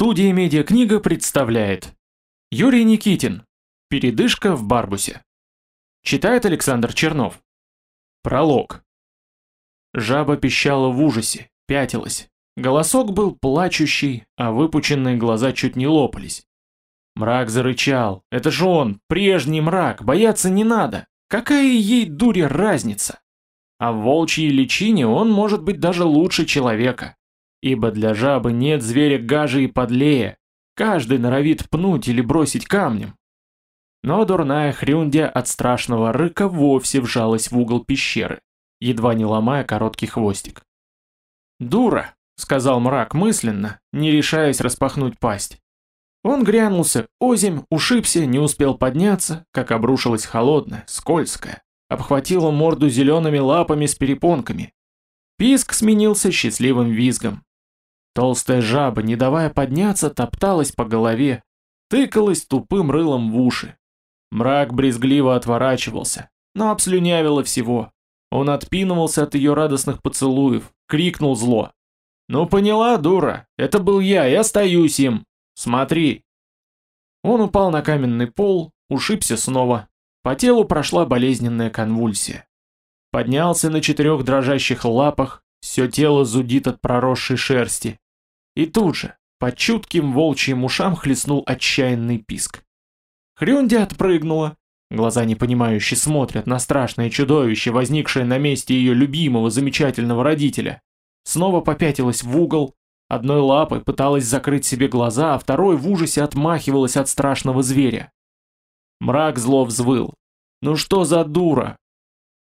Студия «Медиакнига» представляет Юрий Никитин «Передышка в Барбусе» Читает Александр Чернов Пролог Жаба пищала в ужасе, пятилась. Голосок был плачущий, а выпученные глаза чуть не лопались. Мрак зарычал. Это же он, прежний мрак, бояться не надо. Какая ей дуре разница? А в волчьей личине он может быть даже лучше человека. Ибо для жабы нет зверя гаже и подлее, каждый норовит пнуть или бросить камнем. Но дурная Хрюндя от страшного рыка вовсе вжалась в угол пещеры, едва не ломая короткий хвостик. «Дура!» — сказал мрак мысленно, не решаясь распахнуть пасть. Он грянулся, озимь, ушибся, не успел подняться, как обрушилась холодная, скользкая, обхватила морду зелеными лапами с перепонками. Писк сменился счастливым визгом. Толстая жаба, не давая подняться, топталась по голове, тыкалась тупым рылом в уши. Мрак брезгливо отворачивался, но обслюнявило всего. Он отпинывался от ее радостных поцелуев, крикнул зло. «Ну поняла, дура, это был я, я остаюсь им. Смотри!» Он упал на каменный пол, ушибся снова. По телу прошла болезненная конвульсия. Поднялся на четырех дрожащих лапах, все тело зудит от проросшей шерсти. И тут же, по чутким волчьим ушам хлестнул отчаянный писк. Хрюнди отпрыгнула. Глаза непонимающе смотрят на страшное чудовище, возникшее на месте ее любимого замечательного родителя. Снова попятилась в угол, одной лапой пыталась закрыть себе глаза, а второй в ужасе отмахивалась от страшного зверя. Мрак зло взвыл. «Ну что за дура?»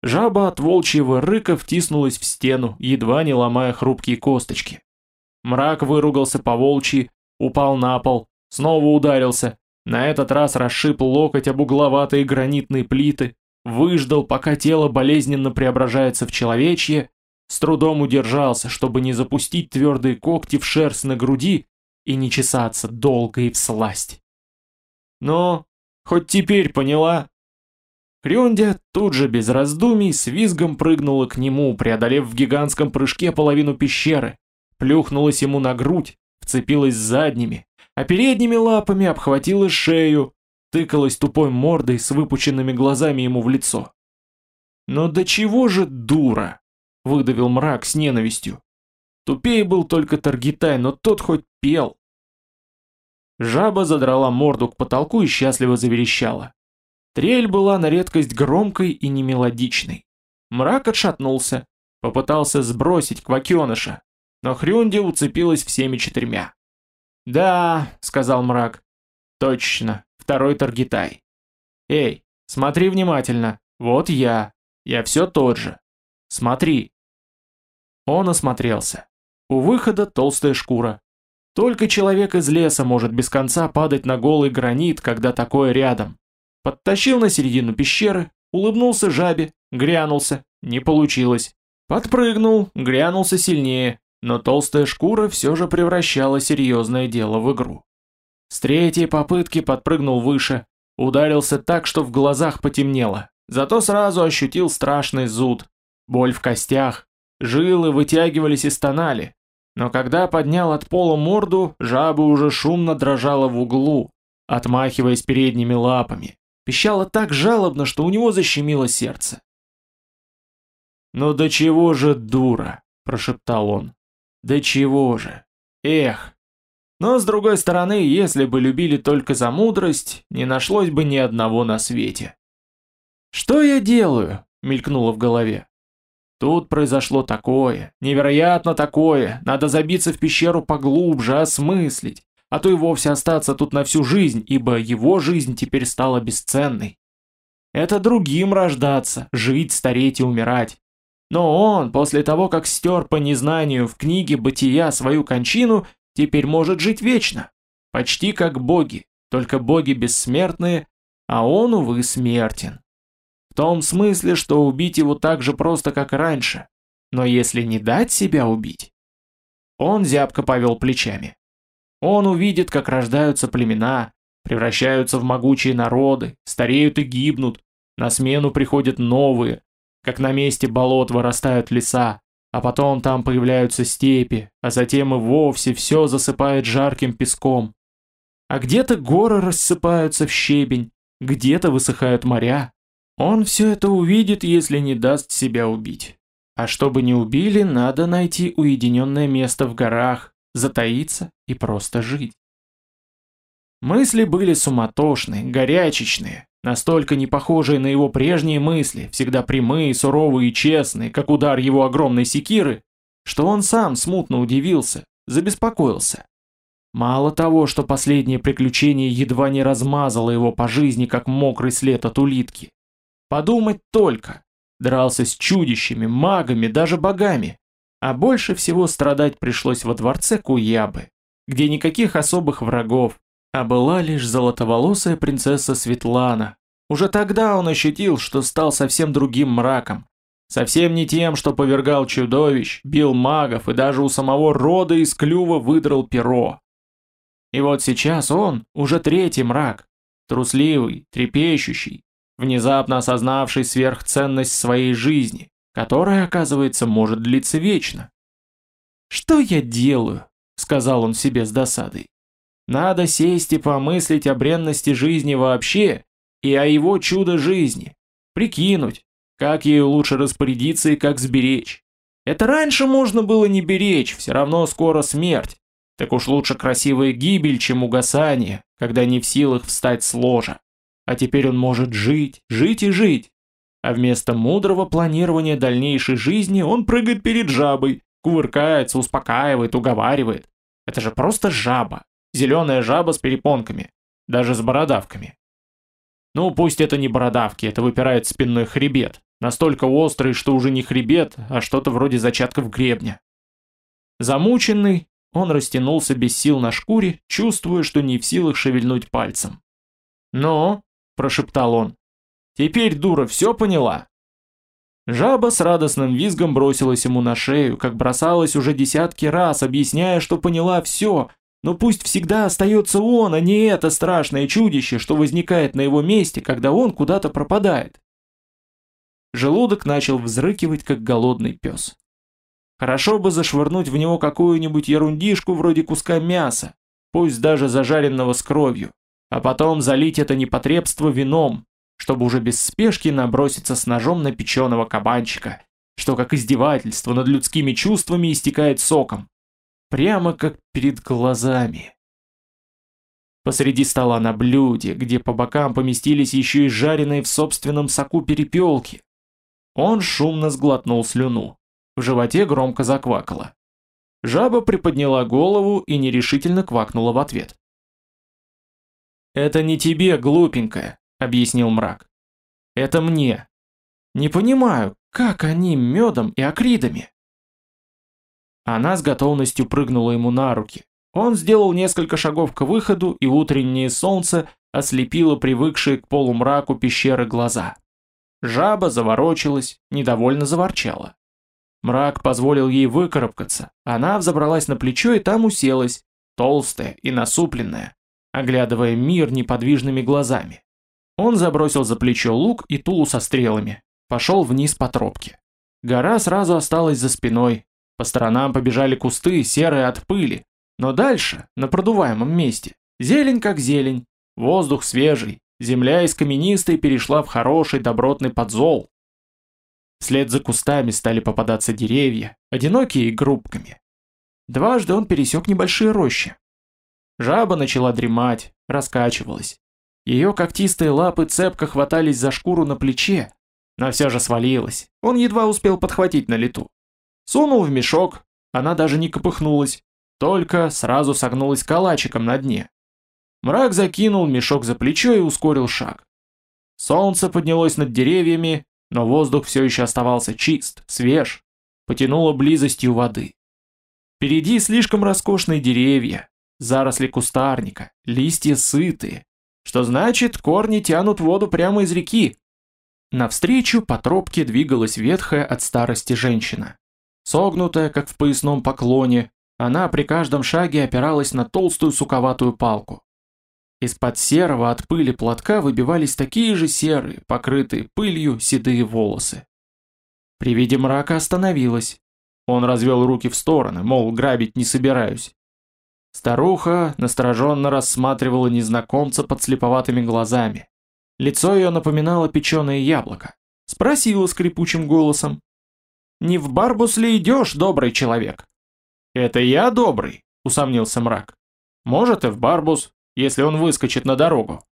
Жаба от волчьего рыка втиснулась в стену, едва не ломая хрупкие косточки. Мрак выругался по волчьи, упал на пол, снова ударился, на этот раз расшиб локоть об угловатые гранитные плиты, выждал, пока тело болезненно преображается в человечье, с трудом удержался, чтобы не запустить твердые когти в шерсть на груди и не чесаться долго и всласть. «Ну, хоть теперь поняла?» Хрюндя тут же без раздумий с визгом прыгнула к нему, преодолев в гигантском прыжке половину пещеры, плюхнулась ему на грудь, вцепилась задними, а передними лапами обхватила шею, тыкалась тупой мордой с выпученными глазами ему в лицо. «Но до чего же дура!» — выдавил мрак с ненавистью. Тупее был только Таргитай, но тот хоть пел. Жаба задрала морду к потолку и счастливо заверещала. Трель была на редкость громкой и немелодичной. Мрак отшатнулся, попытался сбросить квакеныша, но Хрюнди уцепилась всеми четырьмя. «Да», — сказал мрак, — «точно, второй Таргитай. Эй, смотри внимательно, вот я, я все тот же. Смотри». Он осмотрелся. У выхода толстая шкура. Только человек из леса может без конца падать на голый гранит, когда такое рядом. Подтащил на середину пещеры, улыбнулся жабе, грянулся, не получилось. Подпрыгнул, грянулся сильнее, но толстая шкура все же превращала серьезное дело в игру. С третьей попытки подпрыгнул выше, ударился так, что в глазах потемнело, зато сразу ощутил страшный зуд, боль в костях, жилы вытягивались и стонали, но когда поднял от пола морду, жаба уже шумно дрожала в углу, отмахиваясь передними лапами, пищала так жалобно, что у него защемило сердце. «Ну до чего же дура!» – прошептал он. Да чего же? Эх. Но с другой стороны, если бы любили только за мудрость, не нашлось бы ни одного на свете. «Что я делаю?» — мелькнуло в голове. Тут произошло такое, невероятно такое, надо забиться в пещеру поглубже, осмыслить, а то и вовсе остаться тут на всю жизнь, ибо его жизнь теперь стала бесценной. Это другим рождаться, жить, стареть и умирать. Но он, после того, как стер по незнанию в книге «Бытия» свою кончину, теперь может жить вечно. Почти как боги, только боги бессмертные, а он, увы, смертен. В том смысле, что убить его так же просто, как раньше. Но если не дать себя убить... Он зябко повел плечами. Он увидит, как рождаются племена, превращаются в могучие народы, стареют и гибнут, на смену приходят новые, как на месте болот вырастают леса, а потом там появляются степи, а затем и вовсе все засыпает жарким песком. А где-то горы рассыпаются в щебень, где-то высыхают моря. Он все это увидит, если не даст себя убить. А чтобы не убили, надо найти уединенное место в горах, затаиться и просто жить. Мысли были суматошные, горячечные, настолько не похожие на его прежние мысли, всегда прямые, суровые и честные, как удар его огромной секиры, что он сам смутно удивился, забеспокоился. Мало того, что последнее приключение едва не размазало его по жизни, как мокрый след от улитки. Подумать только, дрался с чудищами, магами, даже богами. А больше всего страдать пришлось во дворце Куябы, где никаких особых врагов, а была лишь золотоволосая принцесса Светлана. Уже тогда он ощутил, что стал совсем другим мраком. Совсем не тем, что повергал чудовищ, бил магов и даже у самого рода из клюва выдрал перо. И вот сейчас он, уже третий мрак, трусливый, трепещущий, внезапно осознавший сверхценность своей жизни, которая, оказывается, может длиться вечно. «Что я делаю?» — сказал он себе с досадой. «Надо сесть и помыслить о бренности жизни вообще и о его чудо жизни, прикинуть, как ею лучше распорядиться и как сберечь. Это раньше можно было не беречь, все равно скоро смерть. Так уж лучше красивая гибель, чем угасание, когда не в силах встать с ложа. А теперь он может жить, жить и жить. А вместо мудрого планирования дальнейшей жизни он прыгает перед жабой, кувыркается, успокаивает, уговаривает. Это же просто жаба. Зеленая жаба с перепонками. Даже с бородавками. Ну, пусть это не бородавки, это выпирает спинной хребет. Настолько острый, что уже не хребет, а что-то вроде зачатков гребня. Замученный, он растянулся без сил на шкуре, чувствуя, что не в силах шевельнуть пальцем. «Но», прошептал он. «Теперь, дура, все поняла?» Жаба с радостным визгом бросилась ему на шею, как бросалась уже десятки раз, объясняя, что поняла все, но пусть всегда остается он, а не это страшное чудище, что возникает на его месте, когда он куда-то пропадает. Желудок начал взрыкивать, как голодный пес. Хорошо бы зашвырнуть в него какую-нибудь ерундишку вроде куска мяса, пусть даже зажаренного с кровью а потом залить это непотребство вином, чтобы уже без спешки наброситься с ножом на печеного кабанчика, что как издевательство над людскими чувствами истекает соком. Прямо как перед глазами. Посреди стола на блюде, где по бокам поместились еще и жареные в собственном соку перепелки. Он шумно сглотнул слюну. В животе громко заквакало. Жаба приподняла голову и нерешительно квакнула в ответ. «Это не тебе, глупенькая», — объяснил мрак. «Это мне. Не понимаю, как они медом и акридами?» Она с готовностью прыгнула ему на руки. Он сделал несколько шагов к выходу, и утреннее солнце ослепило привыкшие к полумраку пещеры глаза. Жаба заворочилась, недовольно заворчала. Мрак позволил ей выкарабкаться. Она взобралась на плечо и там уселась, толстая и насупленная, оглядывая мир неподвижными глазами. Он забросил за плечо лук и тулу со стрелами, пошел вниз по тропке. Гора сразу осталась за спиной, по сторонам побежали кусты, серые от пыли, но дальше, на продуваемом месте, зелень как зелень, воздух свежий, земля из каменистой перешла в хороший добротный подзол. Вслед за кустами стали попадаться деревья, одинокие и группками. Дважды он пересек небольшие рощи, Жаба начала дремать, раскачивалась. Ее когтистые лапы цепко хватались за шкуру на плече, но все же свалилась. Он едва успел подхватить на лету. Сунул в мешок, она даже не копыхнулась, только сразу согнулась калачиком на дне. Мрак закинул мешок за плечо и ускорил шаг. Солнце поднялось над деревьями, но воздух все еще оставался чист, свеж, потянуло близостью воды. Впереди слишком роскошные деревья, заросли кустарника, листья сытые, что значит корни тянут воду прямо из реки. Навстречу по тропке двигалась ветхая от старости женщина. Согнутая, как в поясном поклоне, она при каждом шаге опиралась на толстую суковатую палку. Из-под серого от пыли платка выбивались такие же серые, покрытые пылью седые волосы. При виде мрака остановилась. Он развел руки в стороны, мол, грабить не собираюсь. Старуха настороженно рассматривала незнакомца под слеповатыми глазами. Лицо ее напоминало печеное яблоко. Спросила скрипучим голосом. «Не в Барбус ли идешь, добрый человек?» «Это я добрый», — усомнился мрак. «Может, и в Барбус, если он выскочит на дорогу».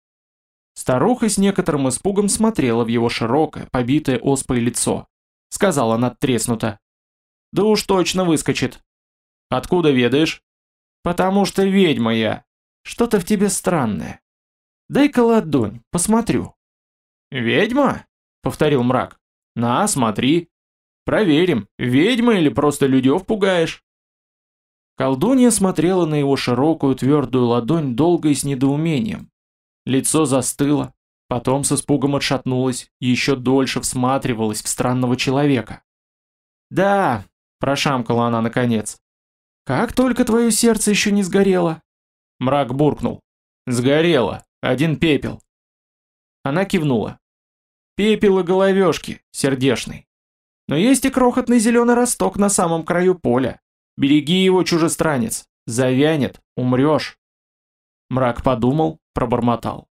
Старуха с некоторым испугом смотрела в его широкое, побитое оспой лицо. Сказала надтреснуто. «Да уж точно выскочит». «Откуда ведаешь?» «Потому что ведьма я. Что-то в тебе странное. Дай-ка ладонь, посмотрю». «Ведьма?» — повторил мрак. «На, смотри. Проверим, ведьма или просто людев пугаешь?» Колдунья смотрела на его широкую твердую ладонь долго и с недоумением, Лицо застыло, потом с испугом отшатнулось, еще дольше всматривалось в странного человека. «Да», — прошамкала она наконец, — «как только твое сердце еще не сгорело?» Мрак буркнул. «Сгорело, один пепел». Она кивнула. «Пепел и головешки, сердешный. Но есть и крохотный зеленый росток на самом краю поля. Береги его, чужестранец, завянет, умрешь». Мрак подумал, пробормотал.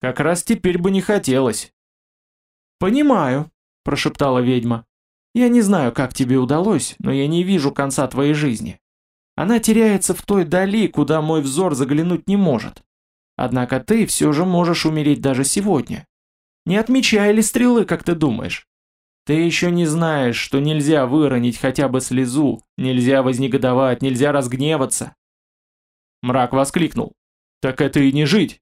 Как раз теперь бы не хотелось. Понимаю, прошептала ведьма. Я не знаю, как тебе удалось, но я не вижу конца твоей жизни. Она теряется в той дали, куда мой взор заглянуть не может. Однако ты все же можешь умереть даже сегодня. Не отмечая ли стрелы, как ты думаешь? Ты еще не знаешь, что нельзя выронить хотя бы слезу, нельзя вознегодовать, нельзя разгневаться. Мрак воскликнул. Так это и не жить.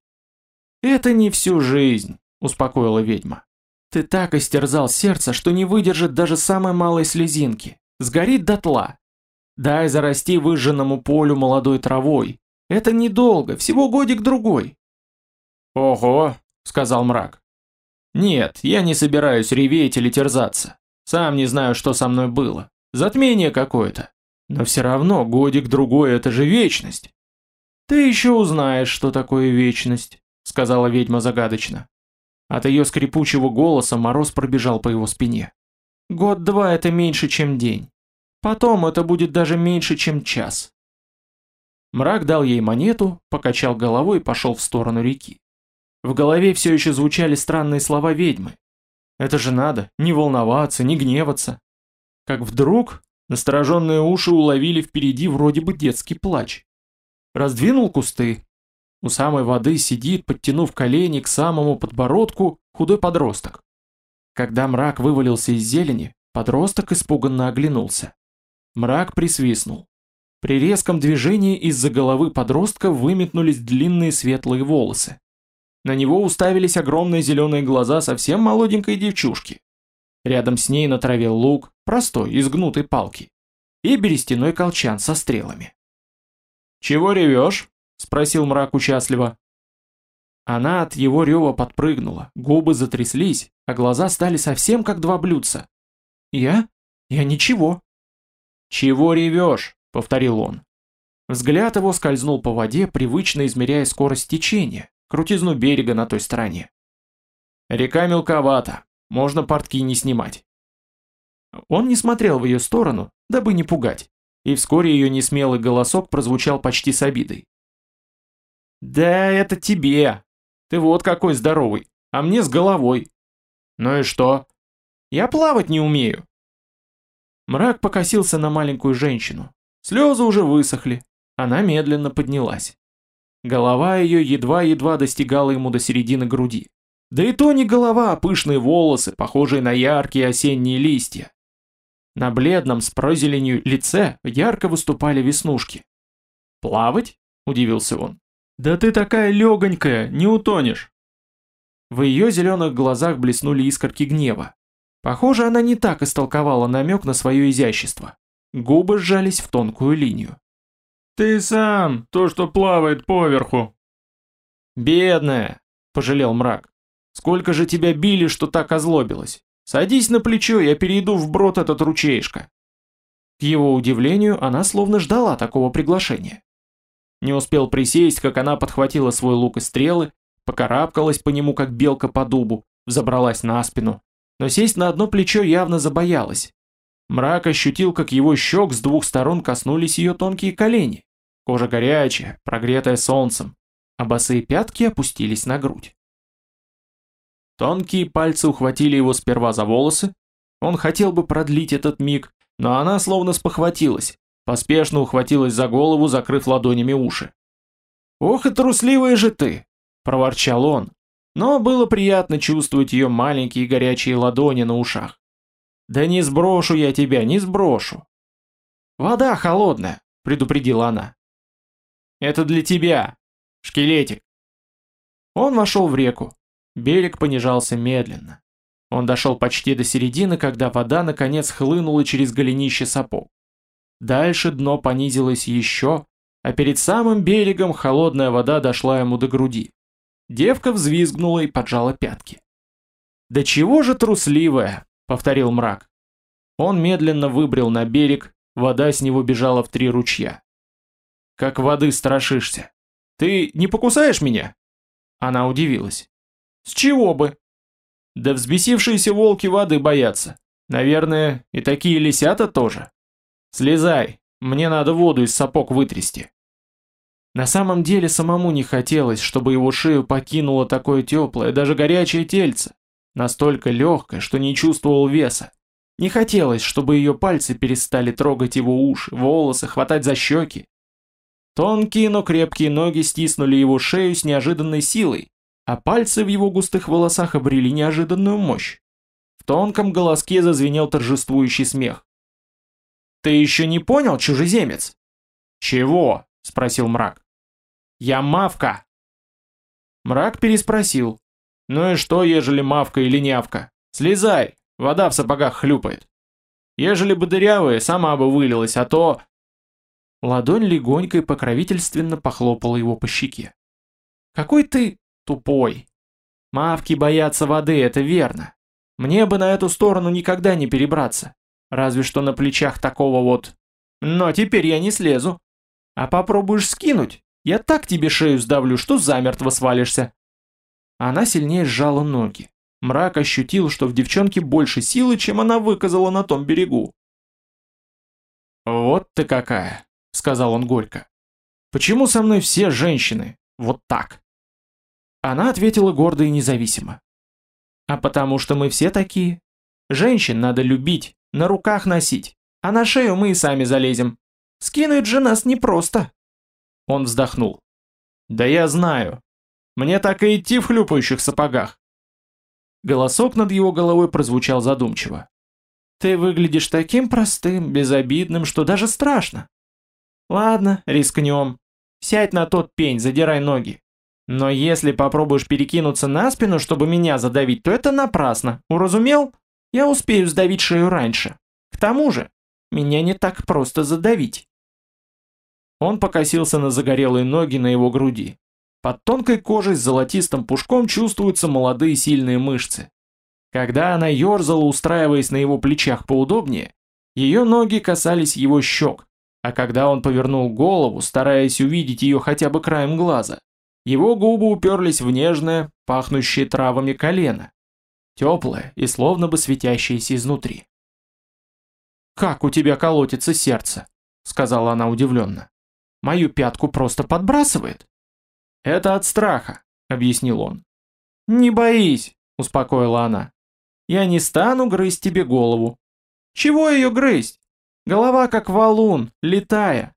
Это не всю жизнь, успокоила ведьма. Ты так истерзал сердце, что не выдержит даже самой малой слезинки. Сгорит дотла. Дай зарасти выжженному полю молодой травой. Это недолго, всего годик-другой. Ого, сказал мрак. Нет, я не собираюсь реветь или терзаться. Сам не знаю, что со мной было. Затмение какое-то. Но все равно годик-другой это же вечность. «Ты еще узнаешь, что такое вечность», — сказала ведьма загадочно. От ее скрипучего голоса мороз пробежал по его спине. «Год-два — это меньше, чем день. Потом это будет даже меньше, чем час». Мрак дал ей монету, покачал головой и пошел в сторону реки. В голове все еще звучали странные слова ведьмы. Это же надо, не волноваться, не гневаться. Как вдруг настороженные уши уловили впереди вроде бы детский плач. Раздвинул кусты. У самой воды сидит, подтянув колени к самому подбородку, худой подросток. Когда мрак вывалился из зелени, подросток испуганно оглянулся. Мрак присвистнул. При резком движении из-за головы подростка выметнулись длинные светлые волосы. На него уставились огромные зеленые глаза совсем молоденькой девчушки. Рядом с ней на траве лук, простой, из гнутой палки, и берестяной колчан со стрелами. «Чего ревешь?» — спросил мрак участливо. Она от его рева подпрыгнула, губы затряслись, а глаза стали совсем как два блюдца. «Я? Я ничего». «Чего ревешь?» — повторил он. Взгляд его скользнул по воде, привычно измеряя скорость течения, крутизну берега на той стороне. «Река мелковата, можно портки не снимать». Он не смотрел в ее сторону, дабы не пугать и вскоре ее несмелый голосок прозвучал почти с обидой. «Да это тебе! Ты вот какой здоровый, а мне с головой!» «Ну и что?» «Я плавать не умею!» Мрак покосился на маленькую женщину. Слезы уже высохли, она медленно поднялась. Голова ее едва-едва достигала ему до середины груди. Да и то не голова, а пышные волосы, похожие на яркие осенние листья. На бледном с прозеленью лице ярко выступали веснушки. «Плавать?» – удивился он. «Да ты такая легонькая, не утонешь!» В ее зеленых глазах блеснули искорки гнева. Похоже, она не так истолковала намек на свое изящество. Губы сжались в тонкую линию. «Ты сам, то, что плавает поверху!» «Бедная!» – пожалел мрак. «Сколько же тебя били, что так озлобилась? Садись на плечо, я перейду в брод этот ручеишка. К его удивлению, она словно ждала такого приглашения. Не успел присесть, как она подхватила свой лук и стрелы, покарабкалась по нему, как белка по дубу, взобралась на спину, но сесть на одно плечо явно забоялась. Мрак ощутил, как его щек с двух сторон коснулись ее тонкие колени. Кожа горячая, прогретая солнцем, а босые пятки опустились на грудь. Тонкие пальцы ухватили его сперва за волосы. Он хотел бы продлить этот миг, но она словно спохватилась, поспешно ухватилась за голову, закрыв ладонями уши. «Ох и трусливая же ты!» – проворчал он, но было приятно чувствовать ее маленькие горячие ладони на ушах. «Да не сброшу я тебя, не сброшу!» «Вода холодная», — предупредила она. «Это для тебя, шкелетик». Он вошел в реку. Берег понижался медленно. Он дошел почти до середины, когда вода наконец хлынула через голенище сапог. Дальше дно понизилось еще, а перед самым берегом холодная вода дошла ему до груди. Девка взвизгнула и поджала пятки. «Да чего же трусливая!» — повторил мрак. Он медленно выбрел на берег, вода с него бежала в три ручья. «Как воды страшишься! Ты не покусаешь меня?» Она удивилась. «С чего бы?» «Да взбесившиеся волки воды боятся. Наверное, и такие лисята тоже. Слезай, мне надо воду из сапог вытрясти». На самом деле самому не хотелось, чтобы его шею покинуло такое теплое, даже горячее тельце, настолько легкое, что не чувствовал веса. Не хотелось, чтобы ее пальцы перестали трогать его уши, волосы, хватать за щеки. Тонкие, но крепкие ноги стиснули его шею с неожиданной силой, а пальцы в его густых волосах обрели неожиданную мощь. В тонком голоске зазвенел торжествующий смех. «Ты еще не понял, чужеземец?» «Чего?» — спросил мрак. Я мавка!» Мрак переспросил. «Ну и что, ежели мавка или нявка? Слезай, вода в сапогах хлюпает. Ежели бы дырявая, сама бы вылилась, а то...» Ладонь легонько и покровительственно похлопала его по щеке. «Какой ты тупой! Мавки боятся воды, это верно. Мне бы на эту сторону никогда не перебраться. Разве что на плечах такого вот... Но теперь я не слезу. А попробуешь скинуть, я так тебе шею сдавлю, что замертво свалишься. Она сильнее сжала ноги. Мрак ощутил, что в девчонке больше силы, чем она выказала на том берегу. «Вот ты какая», — сказал он горько. «Почему со мной все женщины? Вот так?» Она ответила гордо и независимо. «А потому что мы все такие. Женщин надо любить, на руках носить, а на шею мы и сами залезем. Скинуть же нас непросто». Он вздохнул. «Да я знаю. Мне так и идти в хлюпающих сапогах». Голосок над его головой прозвучал задумчиво. «Ты выглядишь таким простым, безобидным, что даже страшно. Ладно, рискнем. Сядь на тот пень, задирай ноги. Но если попробуешь перекинуться на спину, чтобы меня задавить, то это напрасно. Уразумел? Я успею сдавить шею раньше. К тому же, меня не так просто задавить. Он покосился на загорелые ноги на его груди. Под тонкой кожей с золотистым пушком чувствуются молодые сильные мышцы. Когда она ерзала, устраиваясь на его плечах поудобнее, ее ноги касались его щек, а когда он повернул голову, стараясь увидеть ее хотя бы краем глаза, его губы уперлись в нежное, пахнущее травами колено, теплое и словно бы светящееся изнутри. «Как у тебя колотится сердце?» — сказала она удивленно. Мою пятку просто подбрасывает. Это от страха, объяснил он. Не боись, успокоила она. Я не стану грызть тебе голову. Чего ее грызть? Голова как валун, летая.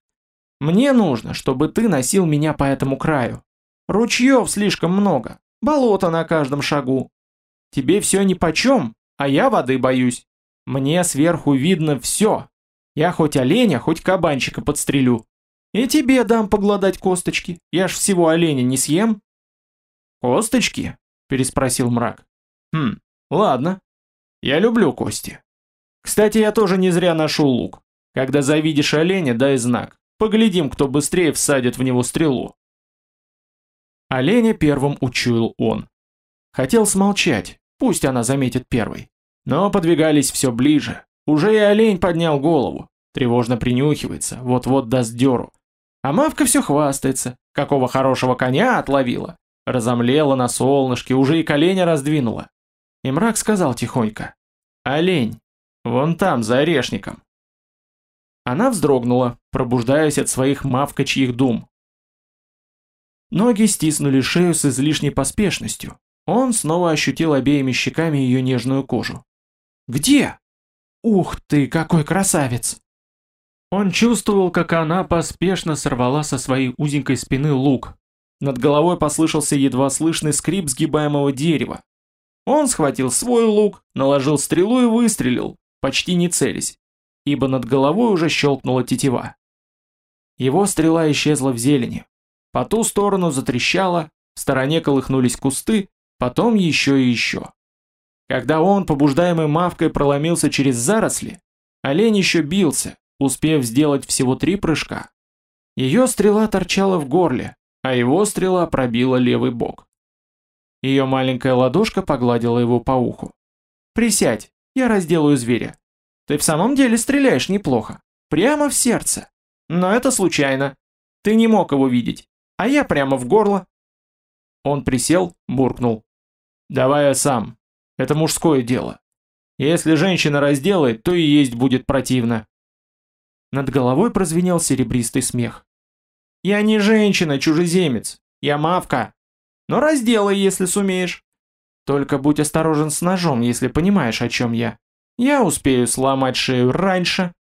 Мне нужно, чтобы ты носил меня по этому краю. Ручьев слишком много, болото на каждом шагу. Тебе все нипочем, а я воды боюсь. Мне сверху видно все. Я хоть оленя, хоть кабанчика подстрелю. И тебе дам погладать косточки, я ж всего оленя не съем. Косточки? Переспросил мрак. Хм, ладно. Я люблю кости. Кстати, я тоже не зря ношу лук. Когда завидишь оленя, дай знак. Поглядим, кто быстрее всадит в него стрелу. Оленя первым учуял он. Хотел смолчать, пусть она заметит первой. Но подвигались все ближе. Уже и олень поднял голову. Тревожно принюхивается, вот-вот даст дёру. А мавка все хвастается, какого хорошего коня отловила. Разомлела на солнышке, уже и колени раздвинула. И мрак сказал тихонько. «Олень, Вон там, за орешником. Она вздрогнула, пробуждаясь от своих мавкачьих дум. Ноги стиснули шею с излишней поспешностью. Он снова ощутил обеими щеками ее нежную кожу. «Где?» «Ух ты, какой красавец!» Он чувствовал, как она поспешно сорвала со своей узенькой спины лук. Над головой послышался едва слышный скрип сгибаемого дерева. Он схватил свой лук, наложил стрелу и выстрелил, почти не целясь, ибо над головой уже щелкнула тетива. Его стрела исчезла в зелени. По ту сторону затрещала, в стороне колыхнулись кусты, потом еще и еще. Когда он, побуждаемый мавкой, проломился через заросли, олень еще бился, успев сделать всего три прыжка. Ее стрела торчала в горле, а его стрела пробила левый бок. Ее маленькая ладошка погладила его по уху. «Присядь, я разделаю зверя. Ты в самом деле стреляешь неплохо. Прямо в сердце. Но это случайно. Ты не мог его видеть, а я прямо в горло». Он присел, буркнул. «Давай я сам. Это мужское дело. Если женщина разделает, то и есть будет противно. Над головой прозвенел серебристый смех. «Я не женщина, чужеземец. Я мавка. Но разделай, если сумеешь. Только будь осторожен с ножом, если понимаешь, о чем я. Я успею сломать шею раньше».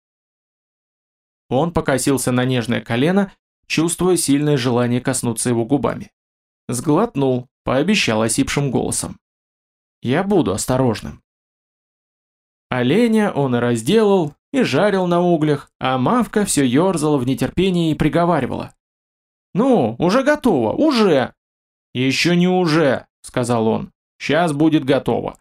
Он покосился на нежное колено, чувствуя сильное желание коснуться его губами. Сглотнул, пообещал осипшим голосом. «Я буду осторожным». Оленя он и разделал, и жарил на углях, а Мавка все ерзала в нетерпении и приговаривала. «Ну, уже готово, уже!» «Еще не уже», — сказал он. «Сейчас будет готово».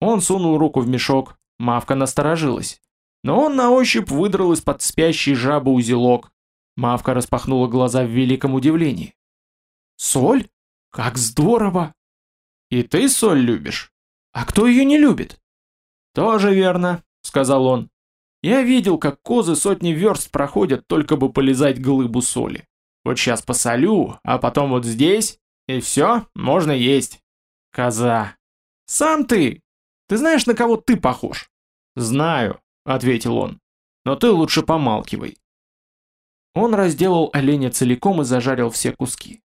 Он сунул руку в мешок, Мавка насторожилась. Но он на ощупь выдрал из-под спящей жабы узелок. Мавка распахнула глаза в великом удивлении. «Соль? Как здорово!» «И ты соль любишь? А кто ее не любит?» «Тоже верно», — сказал он. Я видел, как козы сотни верст проходят, только бы полезать глыбу соли. Вот сейчас посолю, а потом вот здесь, и все, можно есть. Коза. Сам ты. Ты знаешь, на кого ты похож? Знаю, ответил он. Но ты лучше помалкивай. Он разделал оленя целиком и зажарил все куски.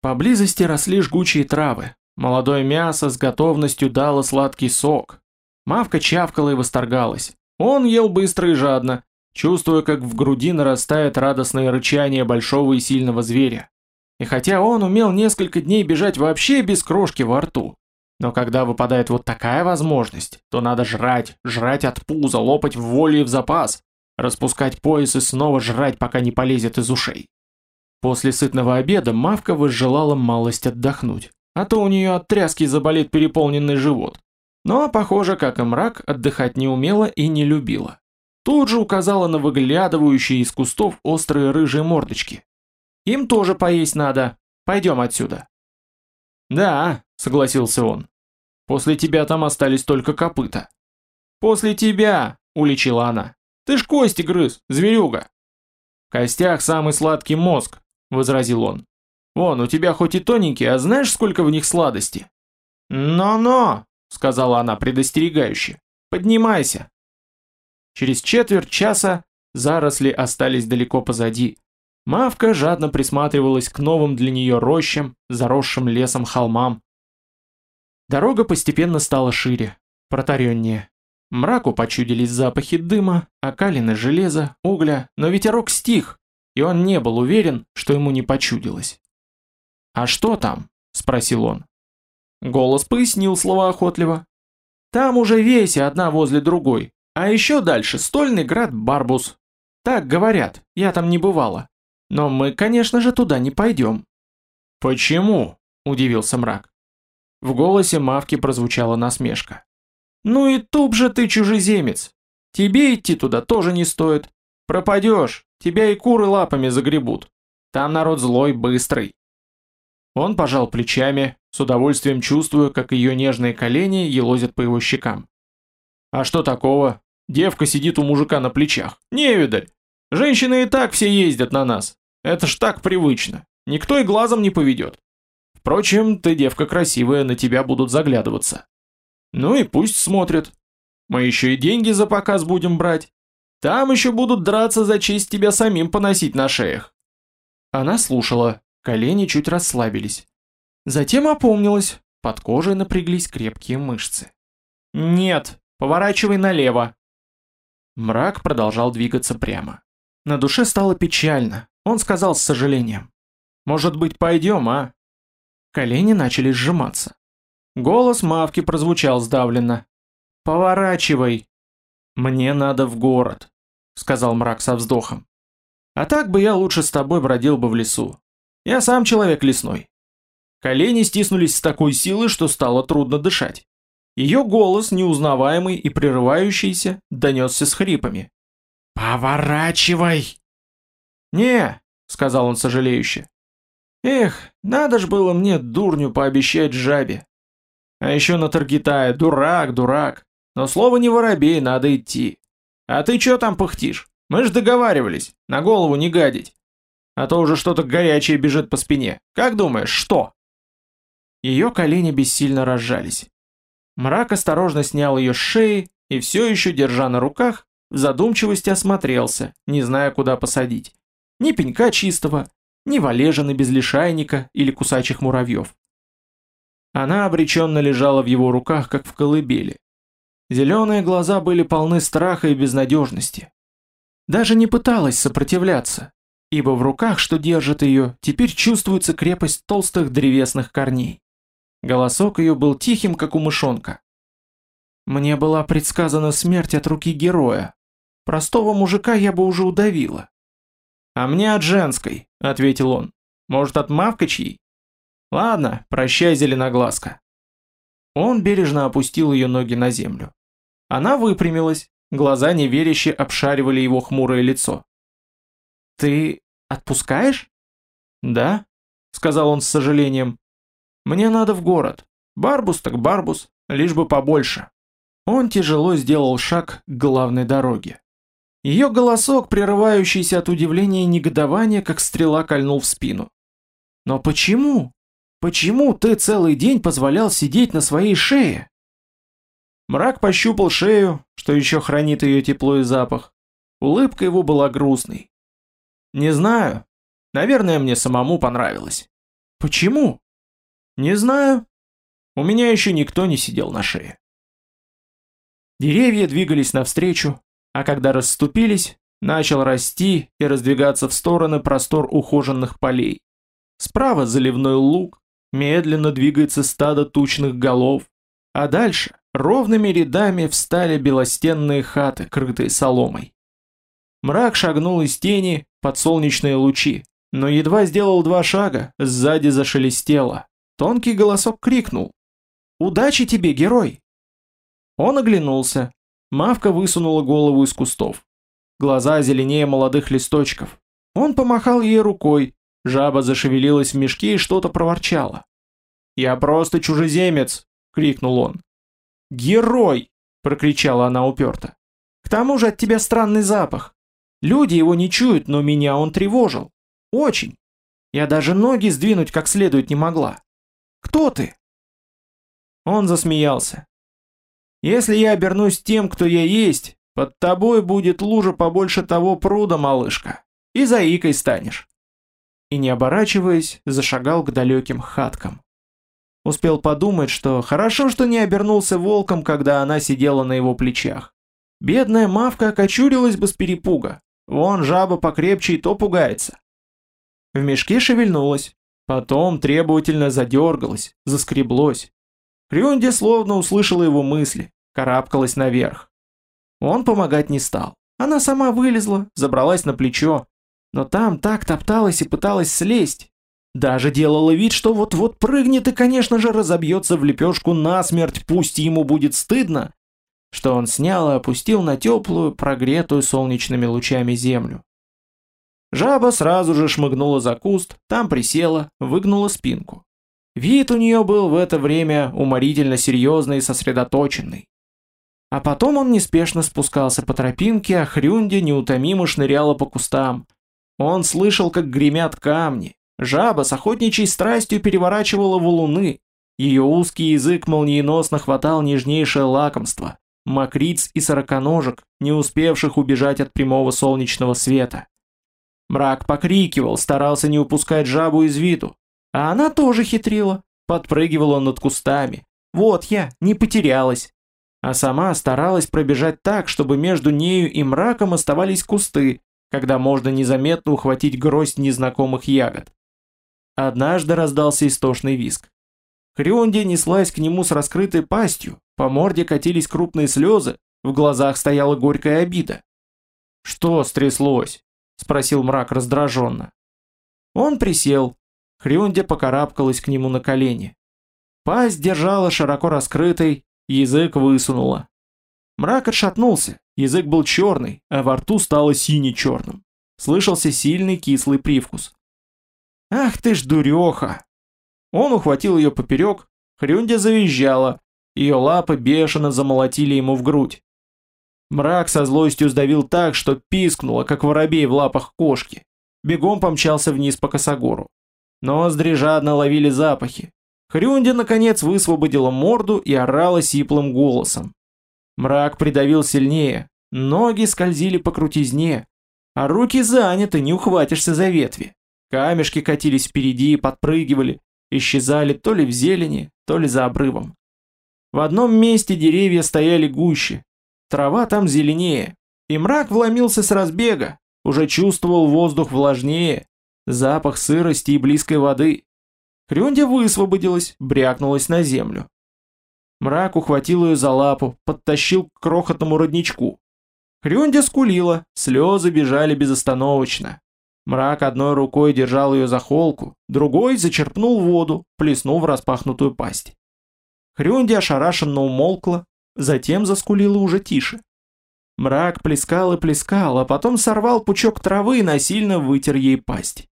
Поблизости росли жгучие травы. Молодое мясо с готовностью дало сладкий сок. Мавка чавкала и восторгалась. Он ел быстро и жадно, чувствуя, как в груди нарастает радостное рычание большого и сильного зверя. И хотя он умел несколько дней бежать вообще без крошки во рту, но когда выпадает вот такая возможность, то надо жрать, жрать от пуза, лопать в воле и в запас, распускать пояс и снова жрать, пока не полезет из ушей. После сытного обеда Мавка возжелала малость отдохнуть, а то у нее от тряски заболит переполненный живот. Но, похоже, как и мрак, отдыхать не умела и не любила. Тут же указала на выглядывающие из кустов острые рыжие мордочки. «Им тоже поесть надо. Пойдем отсюда». «Да», — согласился он. «После тебя там остались только копыта». «После тебя», — уличила она. «Ты ж кости грыз, зверюга». «В костях самый сладкий мозг», — возразил он. «Вон, у тебя хоть и тоненький, а знаешь, сколько в них сладости?» «Но-но!» сказала она предостерегающе. Поднимайся. Через четверть часа заросли остались далеко позади. Мавка жадно присматривалась к новым для нее рощам, заросшим лесом холмам. Дорога постепенно стала шире, протареннее. Мраку почудились запахи дыма, окалины железа, угля, но ветерок стих, и он не был уверен, что ему не почудилось. «А что там?» – спросил он. Голос пояснил слова охотливо. Там уже веси одна возле другой, а еще дальше стольный град Барбус. Так говорят, я там не бывала. Но мы, конечно же, туда не пойдем. Почему? Удивился мрак. В голосе Мавки прозвучала насмешка. Ну и туп же ты чужеземец. Тебе идти туда тоже не стоит. Пропадешь, тебя и куры лапами загребут. Там народ злой, быстрый. Он пожал плечами, с удовольствием чувствуя, как ее нежные колени елозят по его щекам. «А что такого? Девка сидит у мужика на плечах. Невидаль! Женщины и так все ездят на нас. Это ж так привычно. Никто и глазом не поведет. Впрочем, ты девка красивая, на тебя будут заглядываться. Ну и пусть смотрят. Мы еще и деньги за показ будем брать. Там еще будут драться за честь тебя самим поносить на шеях. Она слушала, колени чуть расслабились. Затем опомнилась, под кожей напряглись крепкие мышцы. «Нет, поворачивай налево». Мрак продолжал двигаться прямо. На душе стало печально, он сказал с сожалением. «Может быть, пойдем, а?» Колени начали сжиматься. Голос Мавки прозвучал сдавленно. «Поворачивай!» «Мне надо в город», — сказал мрак со вздохом. «А так бы я лучше с тобой бродил бы в лесу. Я сам человек лесной». Колени стиснулись с такой силой, что стало трудно дышать. Ее голос, неузнаваемый и прерывающийся, донесся с хрипами. «Поворачивай!» «Не», — сказал он сожалеюще. «Эх, надо ж было мне дурню пообещать жабе. А еще на Таргитая, дурак, дурак. Но слово не воробей, надо идти. А ты что там пыхтишь? Мы ж договаривались, на голову не гадить. А то уже что-то горячее бежит по спине. Как думаешь, что?» Ее колени бессильно разжались. Мрак осторожно снял ее с шеи и все еще, держа на руках, в задумчивости осмотрелся, не зная, куда посадить. Ни пенька чистого, ни валежины без лишайника или кусачих муравьев. Она обреченно лежала в его руках, как в колыбели. Зеленые глаза были полны страха и безнадежности. Даже не пыталась сопротивляться, ибо в руках, что держит ее, теперь чувствуется крепость толстых древесных корней. Голосок ее был тихим, как у мышонка. Мне была предсказана смерть от руки героя. Простого мужика я бы уже удавила. А мне от женской, ответил он. Может, от мавкачьей? Ладно, прощай, зеленоглазка. Он бережно опустил ее ноги на землю. Она выпрямилась, глаза неверяще обшаривали его хмурое лицо. «Ты отпускаешь?» «Да», — сказал он с сожалением. Мне надо в город. Барбус так барбус, лишь бы побольше. Он тяжело сделал шаг к главной дороге. Ее голосок, прерывающийся от удивления и негодования, как стрела кольнул в спину. «Но почему? Почему ты целый день позволял сидеть на своей шее?» Мрак пощупал шею, что еще хранит ее тепло и запах. Улыбка его была грустной. «Не знаю. Наверное, мне самому понравилось». «Почему?» Не знаю. У меня еще никто не сидел на шее. Деревья двигались навстречу, а когда расступились, начал расти и раздвигаться в стороны простор ухоженных полей. Справа заливной луг, медленно двигается стадо тучных голов, а дальше ровными рядами встали белостенные хаты, крытые соломой. Мрак шагнул из тени под солнечные лучи, но едва сделал два шага, сзади зашелестело, Тонкий голосок крикнул. «Удачи тебе, герой!» Он оглянулся. Мавка высунула голову из кустов. Глаза зеленее молодых листочков. Он помахал ей рукой. Жаба зашевелилась в мешке и что-то проворчала. «Я просто чужеземец!» — крикнул он. «Герой!» — прокричала она уперто. «К тому же от тебя странный запах. Люди его не чуют, но меня он тревожил. Очень. Я даже ноги сдвинуть как следует не могла. Кто ты?» Он засмеялся. «Если я обернусь тем, кто я есть, под тобой будет лужа побольше того пруда, малышка, и заикой станешь». И не оборачиваясь, зашагал к далеким хаткам. Успел подумать, что хорошо, что не обернулся волком, когда она сидела на его плечах. Бедная мавка окочурилась бы с перепуга. Вон жаба покрепче и то пугается. В мешке шевельнулась, Потом требовательно задергалась, заскреблось. Хрюнди словно услышала его мысли, карабкалась наверх. Он помогать не стал. Она сама вылезла, забралась на плечо, но там так топталась и пыталась слезть. Даже делала вид, что вот-вот прыгнет и, конечно же, разобьется в лепешку насмерть, пусть ему будет стыдно, что он снял и опустил на теплую, прогретую солнечными лучами землю. Жаба сразу же шмыгнула за куст, там присела, выгнула спинку. Вид у нее был в это время уморительно серьезный и сосредоточенный. А потом он неспешно спускался по тропинке, а Хрюнди неутомимо шныряла по кустам. Он слышал, как гремят камни. Жаба с охотничьей страстью переворачивала валуны. Ее узкий язык молниеносно хватал нежнейшее лакомство. мокриц и сороконожек, не успевших убежать от прямого солнечного света. Мрак покрикивал, старался не упускать жабу из виду, а она тоже хитрила, подпрыгивала над кустами. Вот я, не потерялась. А сама старалась пробежать так, чтобы между нею и мраком оставались кусты, когда можно незаметно ухватить гроздь незнакомых ягод. Однажды раздался истошный визг. Хрюнди неслась к нему с раскрытой пастью, по морде катились крупные слезы, в глазах стояла горькая обида. «Что стряслось?» – спросил мрак раздраженно. Он присел. Хрюнди покарабкалась к нему на колени. Пасть держала широко раскрытой, язык высунула. Мрак отшатнулся, язык был черный, а во рту стало сине-черным. Слышался сильный кислый привкус. «Ах ты ж дуреха!» Он ухватил ее поперек, Хрюндя завизжала, ее лапы бешено замолотили ему в грудь. Мрак со злостью сдавил так, что пискнуло, как воробей в лапах кошки. Бегом помчался вниз по косогору. Ноздри жадно ловили запахи. Хрюнди, наконец, высвободила морду и орала сиплым голосом. Мрак придавил сильнее, ноги скользили по крутизне, а руки заняты, не ухватишься за ветви. Камешки катились впереди и подпрыгивали, исчезали то ли в зелени, то ли за обрывом. В одном месте деревья стояли гуще, трава там зеленее, и мрак вломился с разбега, уже чувствовал воздух влажнее, запах сырости и близкой воды. Хрюндя высвободилась, брякнулась на землю. Мрак ухватил ее за лапу, подтащил к крохотному родничку. Хрюндя скулила, слезы бежали безостановочно. Мрак одной рукой держал ее за холку, другой зачерпнул воду, плеснул в распахнутую пасть. Хрюнди ошарашенно умолкла, затем заскулила уже тише. Мрак плескал и плескал, а потом сорвал пучок травы и насильно вытер ей пасть.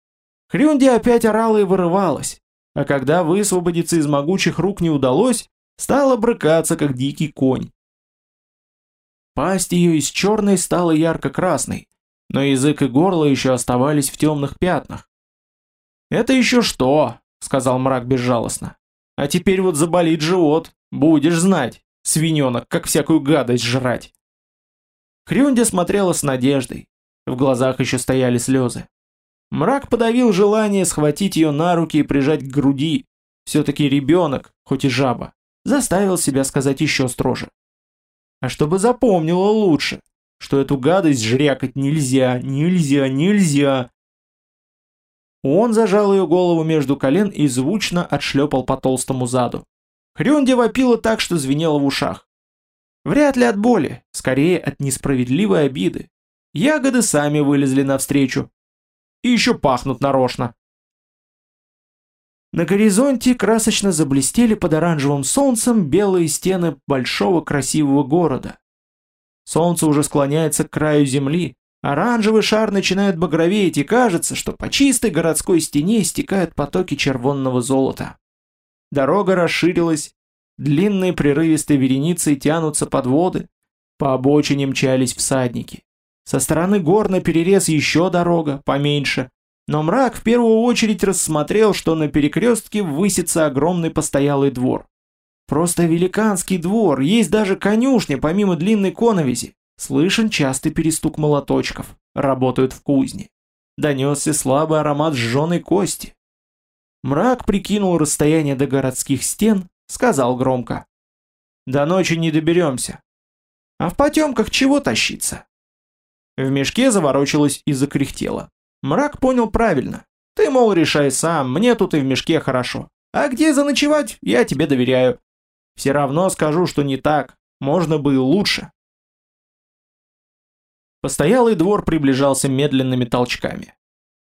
Хрюнди опять орала и вырывалась, а когда высвободиться из могучих рук не удалось, стала брыкаться, как дикий конь. Пасть ее из черной стала ярко-красной, но язык и горло еще оставались в темных пятнах. «Это еще что?» — сказал мрак безжалостно. «А теперь вот заболит живот, будешь знать, свиненок, как всякую гадость жрать». Хрюнди смотрела с надеждой, в глазах еще стояли слезы. Мрак подавил желание схватить ее на руки и прижать к груди, все-таки ребенок, хоть и жаба, заставил себя сказать еще строже. А чтобы запомнила лучше, что эту гадость жрякать нельзя, нельзя, нельзя. Он зажал ее голову между колен и звучно отшлепал по толстому заду. Хрюнди вопила так, что звенело в ушах. Вряд ли от боли, скорее от несправедливой обиды. Ягоды сами вылезли навстречу. И еще пахнут нарочно. На горизонте красочно заблестели под оранжевым солнцем белые стены большого красивого города. Солнце уже склоняется к краю земли, оранжевый шар начинает багроветь, и кажется, что по чистой городской стене стекают потоки червонного золота. Дорога расширилась, длинные прерывистые вереницы тянутся под воды, по обочине мчались всадники. Со стороны гор на перерез еще дорога, поменьше, но мрак в первую очередь рассмотрел, что на перекрестке высится огромный постоялый двор. Просто великанский двор, есть даже конюшня помимо длинной коновизи. Слышен частый перестук молоточков, работают в кузне. Донесся слабый аромат сжженной кости. Мрак прикинул расстояние до городских стен, сказал громко. До ночи не доберемся. А в потемках чего тащиться? В мешке заворочилась и закряхтела. Мрак понял правильно. Ты, мол, решай сам, мне тут и в мешке хорошо. А где заночевать, я тебе доверяю. Все равно скажу, что не так, можно бы и лучше. Постоялый двор приближался медленными толчками.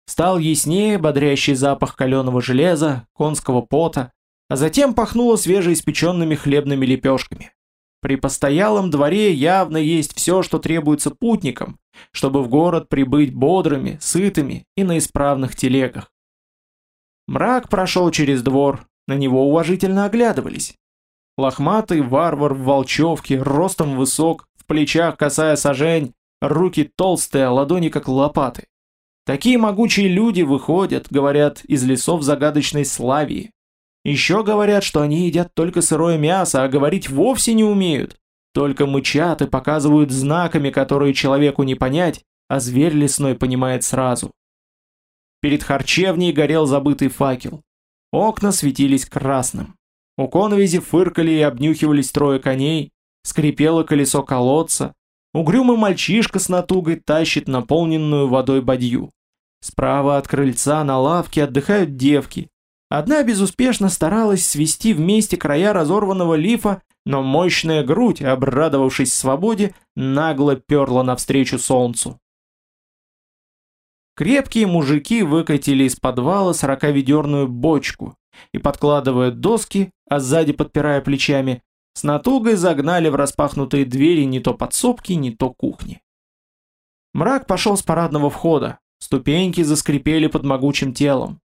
Стал яснее бодрящий запах каленого железа, конского пота, а затем пахнуло свежеиспеченными хлебными лепешками. При постоялом дворе явно есть все, что требуется путникам, чтобы в город прибыть бодрыми, сытыми и на исправных телегах. Мрак прошел через двор, на него уважительно оглядывались. Лохматый варвар в волчевке, ростом высок, в плечах косая сажень, руки толстые, а ладони как лопаты. Такие могучие люди выходят, говорят, из лесов загадочной Славии. Еще говорят, что они едят только сырое мясо, а говорить вовсе не умеют, только мычат и показывают знаками, которые человеку не понять, а зверь лесной понимает сразу. Перед харчевней горел забытый факел. Окна светились красным. У коновизи фыркали и обнюхивались трое коней, скрипело колесо колодца, угрюмый мальчишка с натугой тащит наполненную водой бадью. Справа от крыльца на лавке отдыхают девки. Одна безуспешно старалась свести вместе края разорванного лифа, но мощная грудь, обрадовавшись свободе, нагло перла навстречу солнцу. Крепкие мужики выкатили из подвала сороковедерную бочку и, подкладывая доски, а сзади подпирая плечами, с натугой загнали в распахнутые двери не то подсобки, не то кухни. Мрак пошел с парадного входа, ступеньки заскрипели под могучим телом.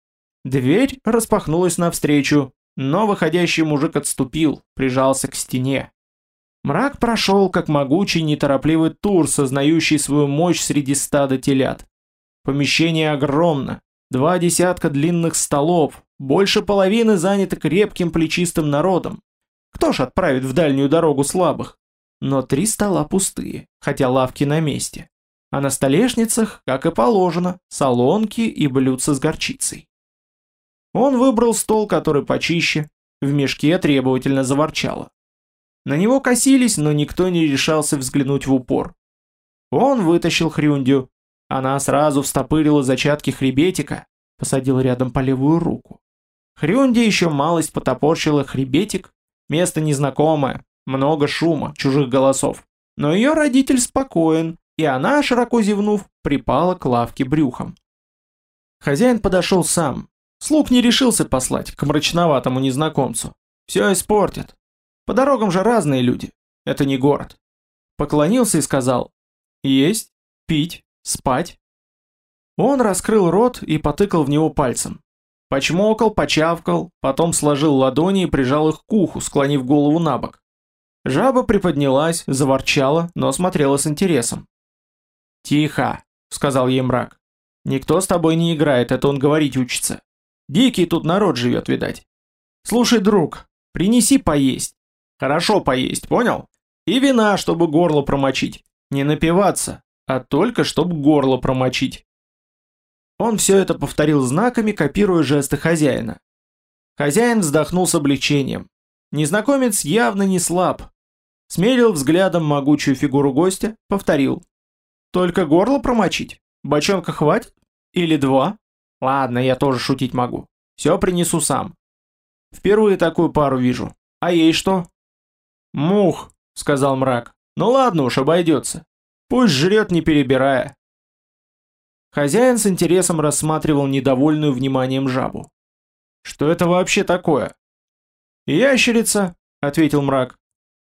Дверь распахнулась навстречу, но выходящий мужик отступил, прижался к стене. Мрак прошел, как могучий неторопливый тур, сознающий свою мощь среди стада телят. Помещение огромно, два десятка длинных столов, больше половины заняты крепким плечистым народом. Кто ж отправит в дальнюю дорогу слабых? Но три стола пустые, хотя лавки на месте. А на столешницах, как и положено, солонки и блюдца с горчицей. Он выбрал стол, который почище, в мешке требовательно заворчало. На него косились, но никто не решался взглянуть в упор. Он вытащил Хрюндю, она сразу встопырила зачатки хребетика, посадила рядом по левую руку. Хрюнди еще малость потопорщила хребетик, место незнакомое, много шума, чужих голосов. Но ее родитель спокоен, и она, широко зевнув, припала к лавке брюхом. Хозяин подошел сам. Слуг не решился послать к мрачноватому незнакомцу. Все испортит. По дорогам же разные люди. Это не город. Поклонился и сказал «Есть, пить, Спать? Он раскрыл рот и потыкал в него пальцем. Почмокал, почавкал, потом сложил ладони и прижал их к уху, склонив голову на бок. Жаба приподнялась, заворчала, но смотрела с интересом. «Тихо», — сказал ей мрак. «Никто с тобой не играет, это он говорить учится. Дикий тут народ живет, видать. Слушай, друг, принеси поесть. Хорошо поесть, понял? И вина, чтобы горло промочить. Не напиваться, а только чтобы горло промочить. Он все это повторил знаками, копируя жесты хозяина. Хозяин вздохнул с облегчением. Незнакомец явно не слаб. Смерил взглядом могучую фигуру гостя, повторил. «Только горло промочить? Бочонка хватит? Или два? Ладно, я тоже шутить могу. Все принесу сам. Впервые такую пару вижу. А ей что?» «Мух», — сказал мрак. «Ну ладно уж, обойдется. Пусть жрет не перебирая. Хозяин с интересом рассматривал недовольную вниманием жабу. Что это вообще такое? Ящерица, ответил мрак.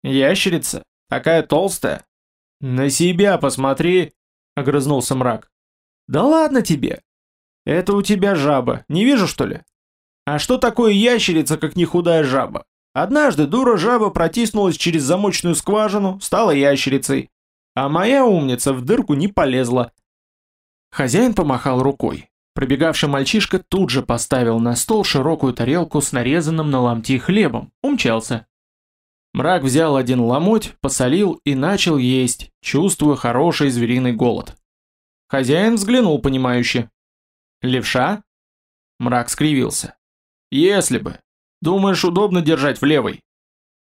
Ящерица? Такая толстая? На себя посмотри, огрызнулся мрак. Да ладно тебе. Это у тебя жаба, не вижу что ли? А что такое ящерица, как не худая жаба? Однажды дура жаба протиснулась через замочную скважину, стала ящерицей. А моя умница в дырку не полезла. Хозяин помахал рукой. Пробегавший мальчишка тут же поставил на стол широкую тарелку с нарезанным на ломти хлебом, умчался. Мрак взял один ломоть, посолил и начал есть, чувствуя хороший звериный голод. Хозяин взглянул понимающе. «Левша?» Мрак скривился. «Если бы. Думаешь, удобно держать в левой?»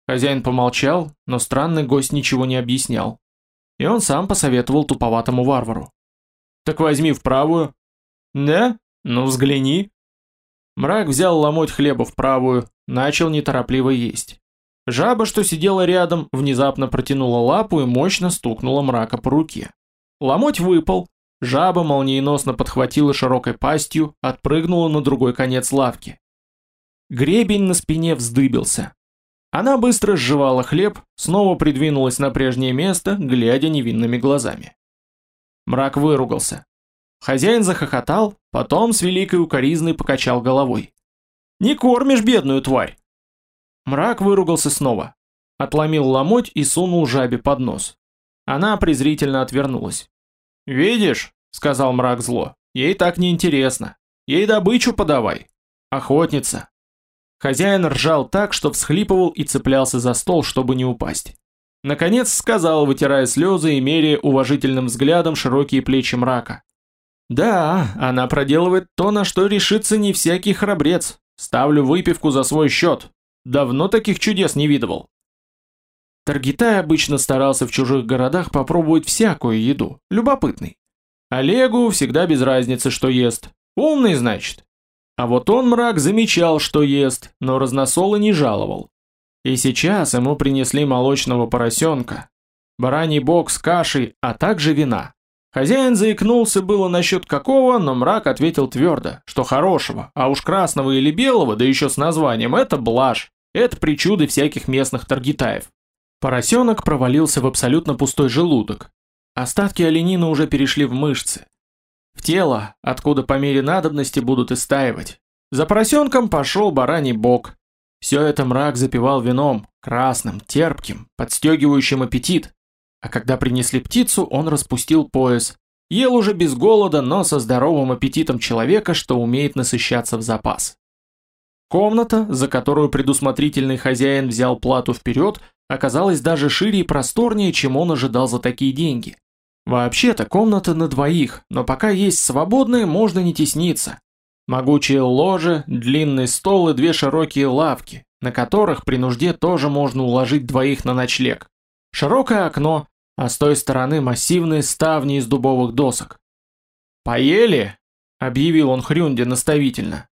Хозяин помолчал, но странный гость ничего не объяснял. И он сам посоветовал туповатому варвару. «Так возьми в правую». «Да? Ну взгляни». Мрак взял ломоть хлеба в правую, начал неторопливо есть. Жаба, что сидела рядом, внезапно протянула лапу и мощно стукнула мрака по руке. Ломоть выпал, жаба молниеносно подхватила широкой пастью, отпрыгнула на другой конец лавки. Гребень на спине вздыбился. Она быстро сживала хлеб, снова придвинулась на прежнее место, глядя невинными глазами. Мрак выругался. Хозяин захохотал, потом с великой укоризной покачал головой. «Не кормишь бедную тварь!» Мрак выругался снова. Отломил ломоть и сунул жабе под нос. Она презрительно отвернулась. «Видишь?» — сказал мрак зло. «Ей так неинтересно. Ей добычу подавай. Охотница. Хозяин ржал так, что всхлипывал и цеплялся за стол, чтобы не упасть. Наконец сказал, вытирая слезы и меряя уважительным взглядом широкие плечи мрака. Да, она проделывает то, на что решится не всякий храбрец. Ставлю выпивку за свой счет. Давно таких чудес не видывал. Таргитай обычно старался в чужих городах попробовать всякую еду. Любопытный. Олегу всегда без разницы, что ест. Умный, значит. А вот он, мрак, замечал, что ест, но разносолы не жаловал. И сейчас ему принесли молочного поросенка, бараний бок с кашей, а также вина. Хозяин заикнулся было насчет какого, но мрак ответил твердо, что хорошего, а уж красного или белого, да еще с названием, это блажь, это причуды всяких местных таргитаев. Поросенок провалился в абсолютно пустой желудок. Остатки оленины уже перешли в мышцы. В тело, откуда по мере надобности будут истаивать. За поросенком пошел бараний бок, все это мрак запивал вином, красным, терпким, подстегивающим аппетит. А когда принесли птицу, он распустил пояс. Ел уже без голода, но со здоровым аппетитом человека, что умеет насыщаться в запас. Комната, за которую предусмотрительный хозяин взял плату вперед, оказалась даже шире и просторнее, чем он ожидал за такие деньги. Вообще-то комната на двоих, но пока есть свободные, можно не тесниться. Могучее ложе, длинный стол и две широкие лавки, на которых при нужде тоже можно уложить двоих на ночлег. Широкое окно, а с той стороны массивные ставни из дубовых досок. «Поели?» — объявил он Хрюнде наставительно.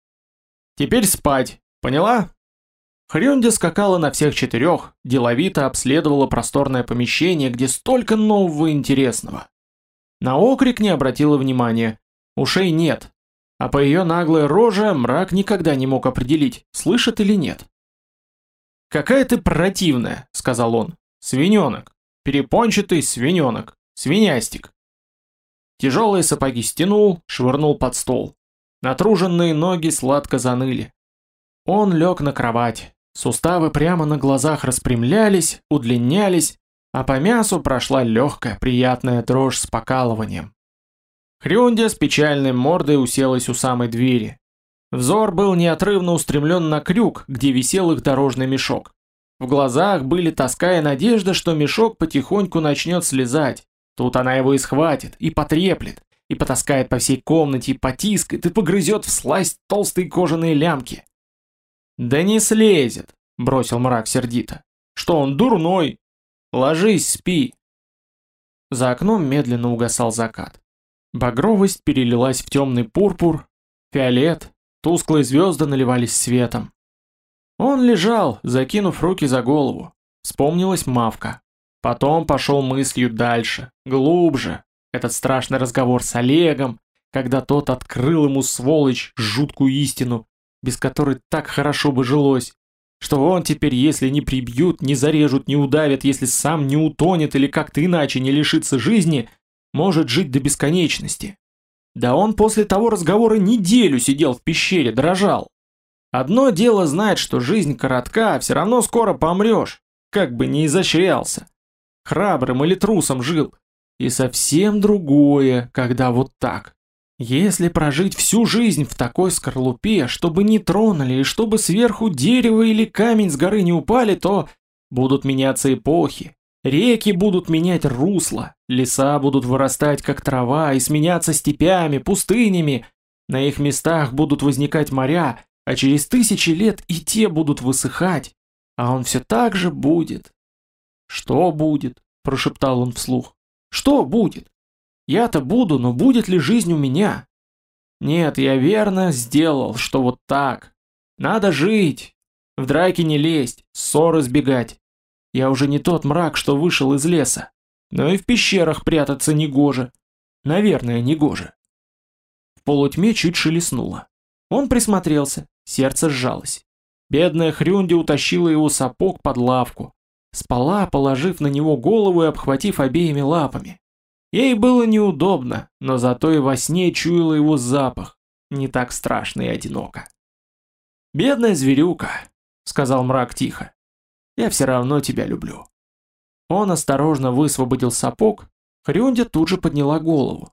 «Теперь спать, поняла?» Хрюнде скакала на всех четырех, деловито обследовала просторное помещение, где столько нового интересного. На окрик не обратила внимания. Ушей нет, а по ее наглой роже мрак никогда не мог определить, слышит или нет. «Какая ты противная», — сказал он. «Свиненок. Перепончатый свиненок. Свинястик». Тяжелые сапоги стянул, швырнул под стол. Натруженные ноги сладко заныли. Он лег на кровать. Суставы прямо на глазах распрямлялись, удлинялись, а по мясу прошла легкая, приятная дрожь с покалыванием. Хрюндя с печальной мордой уселась у самой двери. Взор был неотрывно устремлен на крюк, где висел их дорожный мешок. В глазах были тоска и надежда, что мешок потихоньку начнет слезать. Тут она его и схватит, и потреплет, и потаскает по всей комнате, и потискает, и погрызет в сласть толстые кожаные лямки. «Да не слезет», — бросил мрак сердито. «Что он дурной? Ложись, спи». За окном медленно угасал закат. Багровость перелилась в темный пурпур, фиолет, тусклые звезды наливались светом. Он лежал, закинув руки за голову. Вспомнилась Мавка. Потом пошел мыслью дальше, глубже. Этот страшный разговор с Олегом, когда тот открыл ему, сволочь, жуткую истину, без которой так хорошо бы жилось, что он теперь, если не прибьют, не зарежут, не удавят, если сам не утонет или как-то иначе не лишится жизни, может жить до бесконечности. Да он после того разговора неделю сидел в пещере, дрожал. Одно дело знать, что жизнь коротка, а все равно скоро помрешь, как бы не изощрялся. Храбрым или трусом жил. И совсем другое, когда вот так. Если прожить всю жизнь в такой скорлупе, чтобы не тронули и чтобы сверху дерево или камень с горы не упали, то будут меняться эпохи, Реки будут менять русло, леса будут вырастать как трава и сменяться степями, пустынями, на их местах будут возникать моря, а через тысячи лет и те будут высыхать, а он все так же будет. «Что будет?» – прошептал он вслух. «Что будет? Я-то буду, но будет ли жизнь у меня? Нет, я верно сделал, что вот так. Надо жить, в драки не лезть, ссор избегать. Я уже не тот мрак, что вышел из леса. Но и в пещерах прятаться не гоже. Наверное, не гоже. В полутьме чуть шелестнуло. Он присмотрелся, сердце сжалось. Бедная Хрюнди утащила его сапог под лавку. Спала, положив на него голову и обхватив обеими лапами. Ей было неудобно, но зато и во сне чуяла его запах. Не так страшно и одиноко. «Бедная зверюка», — сказал мрак тихо. Я все равно тебя люблю. Он осторожно высвободил сапог, Хрюндя тут же подняла голову.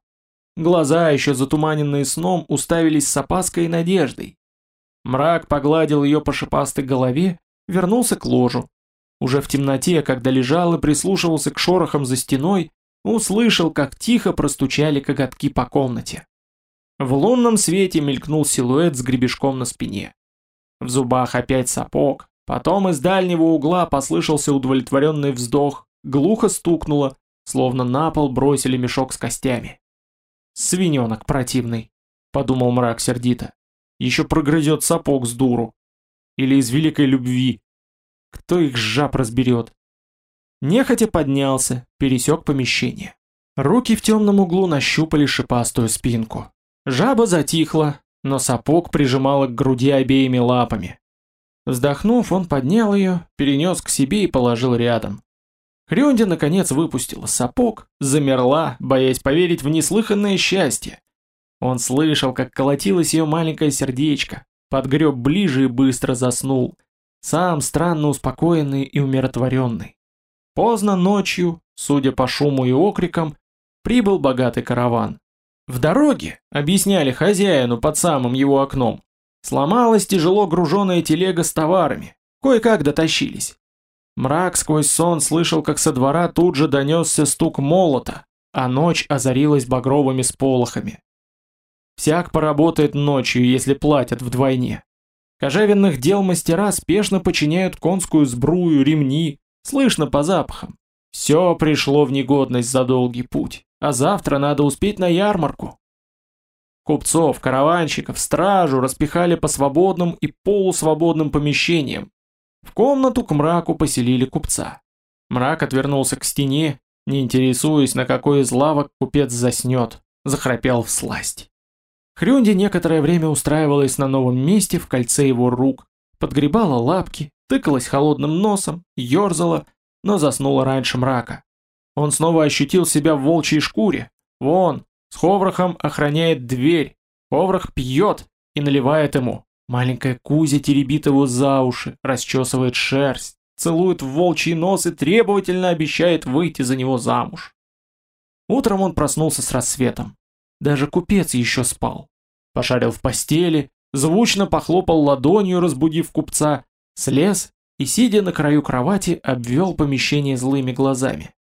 Глаза, еще затуманенные сном, уставились с опаской и надеждой. Мрак погладил ее по шипастой голове, вернулся к ложу. Уже в темноте, когда лежал и прислушивался к шорохам за стеной, услышал, как тихо простучали коготки по комнате. В лунном свете мелькнул силуэт с гребешком на спине. В зубах опять сапог, потом из дальнего угла послышался удовлетворенный вздох, глухо стукнуло, словно на пол бросили мешок с костями. «Свиненок противный», — подумал мрак сердито. «Еще прогрызет сапог с дуру. Или из великой любви. Кто их жаб разберет?» Нехотя поднялся, пересек помещение. Руки в темном углу нащупали шипастую спинку. Жаба затихла, но сапог прижимала к груди обеими лапами. Вздохнув, он поднял ее, перенес к себе и положил рядом. Хрюнди наконец выпустила сапог, замерла, боясь поверить в неслыханное счастье. Он слышал, как колотилось ее маленькое сердечко, подгреб ближе и быстро заснул, сам странно успокоенный и умиротворенный. Поздно ночью, судя по шуму и окрикам, прибыл богатый караван. В дороге, объясняли хозяину под самым его окном, сломалась тяжело груженная телега с товарами, кое-как дотащились. Мрак сквозь сон слышал, как со двора тут же донесся стук молота, а ночь озарилась багровыми сполохами. Всяк поработает ночью, если платят вдвойне. Кожевенных дел мастера спешно починяют конскую сбрую, ремни, слышно по запахам. Все пришло в негодность за долгий путь, а завтра надо успеть на ярмарку. Купцов, караванщиков, стражу распихали по свободным и полусвободным помещениям, в комнату к мраку поселили купца. Мрак отвернулся к стене, не интересуясь, на какой из лавок купец заснет, захрапел в сласть. Хрюнди некоторое время устраивалась на новом месте в кольце его рук, подгребала лапки, тыкалась холодным носом, ерзала, но заснула раньше мрака. Он снова ощутил себя в волчьей шкуре. Вон, с Ховрахом охраняет дверь. Ховрах пьет и наливает ему. Маленькая Кузя теребит его за уши, расчесывает шерсть, целует в волчий нос и требовательно обещает выйти за него замуж. Утром он проснулся с рассветом. Даже купец еще спал. Пошарил в постели, звучно похлопал ладонью, разбудив купца, слез и, сидя на краю кровати, обвел помещение злыми глазами.